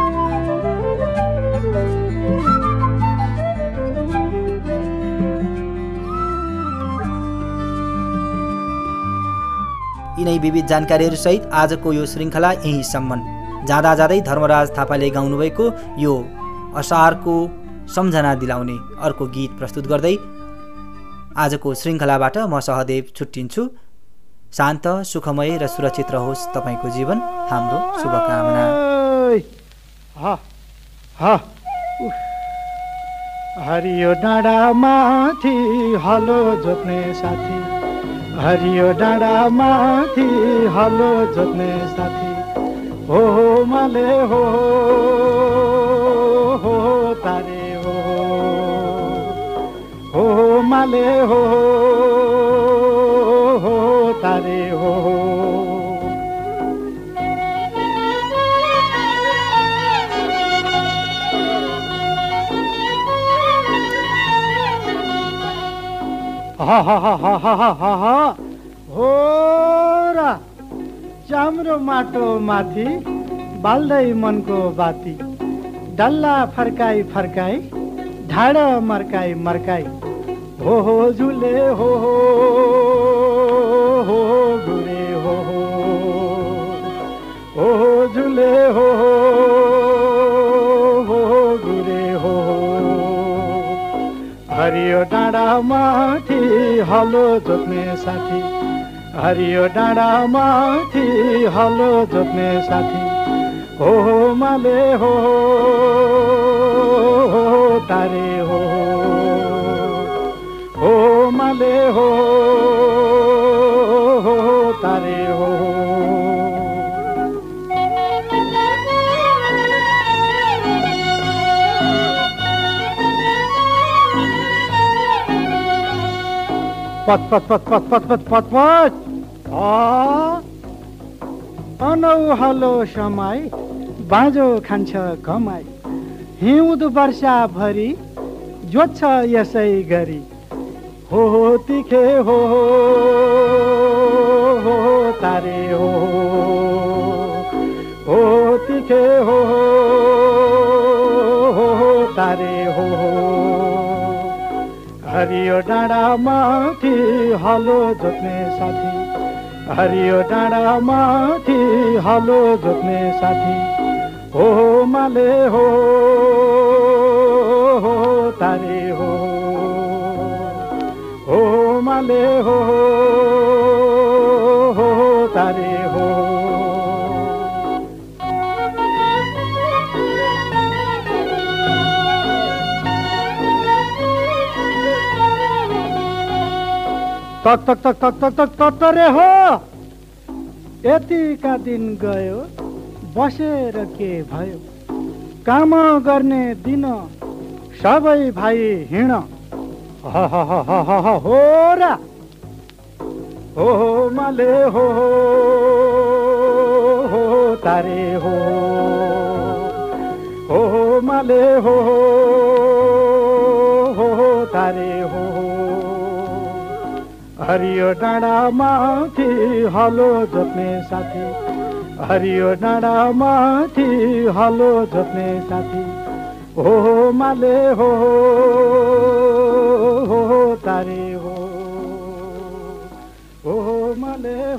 यिनै विविध जानकारीहरूसहित आजको यो श्रृङ्खला यहीँसम्म जाँदा जाँदै धर्मराज थापाले गाउनुभएको यो असारको सम्झना दिलाउने अर्को गीत प्रस्तुत गर्दै आजको श्रृङ्खलाबाट म सहदेव छुट्टिन्छु। शान्त सुखमय र सुरक्षित रहोस् तपाईँको जीवन। हाम्रो शुभकामना। हरियो डाँडा माथि हलो जोत्ने साथी। हरियो डाँडा माथि हलो जोत्ने साथी। हो माले हो हो। माले हो तारे हो। हा हा हा हा हा हा हा हा। हो र चाम्रो माटो माथि बाल्दै मनको बाती। डल्ला फर्काई फर्काई ढाड मर्काई मर्काई। हो हो झुले हो हो गुरे हो हो हो झुले हो हो गुरे हो हरियो डाँडा माथि हलो जोत्ने साथी हरियो डाँडा माथि हलो जोत्ने साथी हो हो माले हो तारे हो माले हो तारे हो पत पत पत पत पत पत पत पत आ अनौ हलो समाई बाँझो खान्छ कमाई हिउँद वर्षाभरि जोत्छ यसै गरी हो तिखे हो तारे हो हो तिखे हो हो तारे हो हरियो डाँडा माथि हलो जोत्ने साथी हरियो डाँडा माथि हलो जोत्ने साथी हो माले हो तारे हो माले हो तारे हो तक तक तक तक तक तक तक रे हो यतिका दिन गयो बसेर के भयो काम गर्ने दिन सबै भाइ हिँड ह ह ह ह ह ह र हो हो माले हो हो तारे हो हो हो माले हो हो तारे हो हरियो डाँडा माथि हलो जोत्ने साथी हरियो डाँडा माथि हलो जोत्ने साथी oh male ho tare ho oh male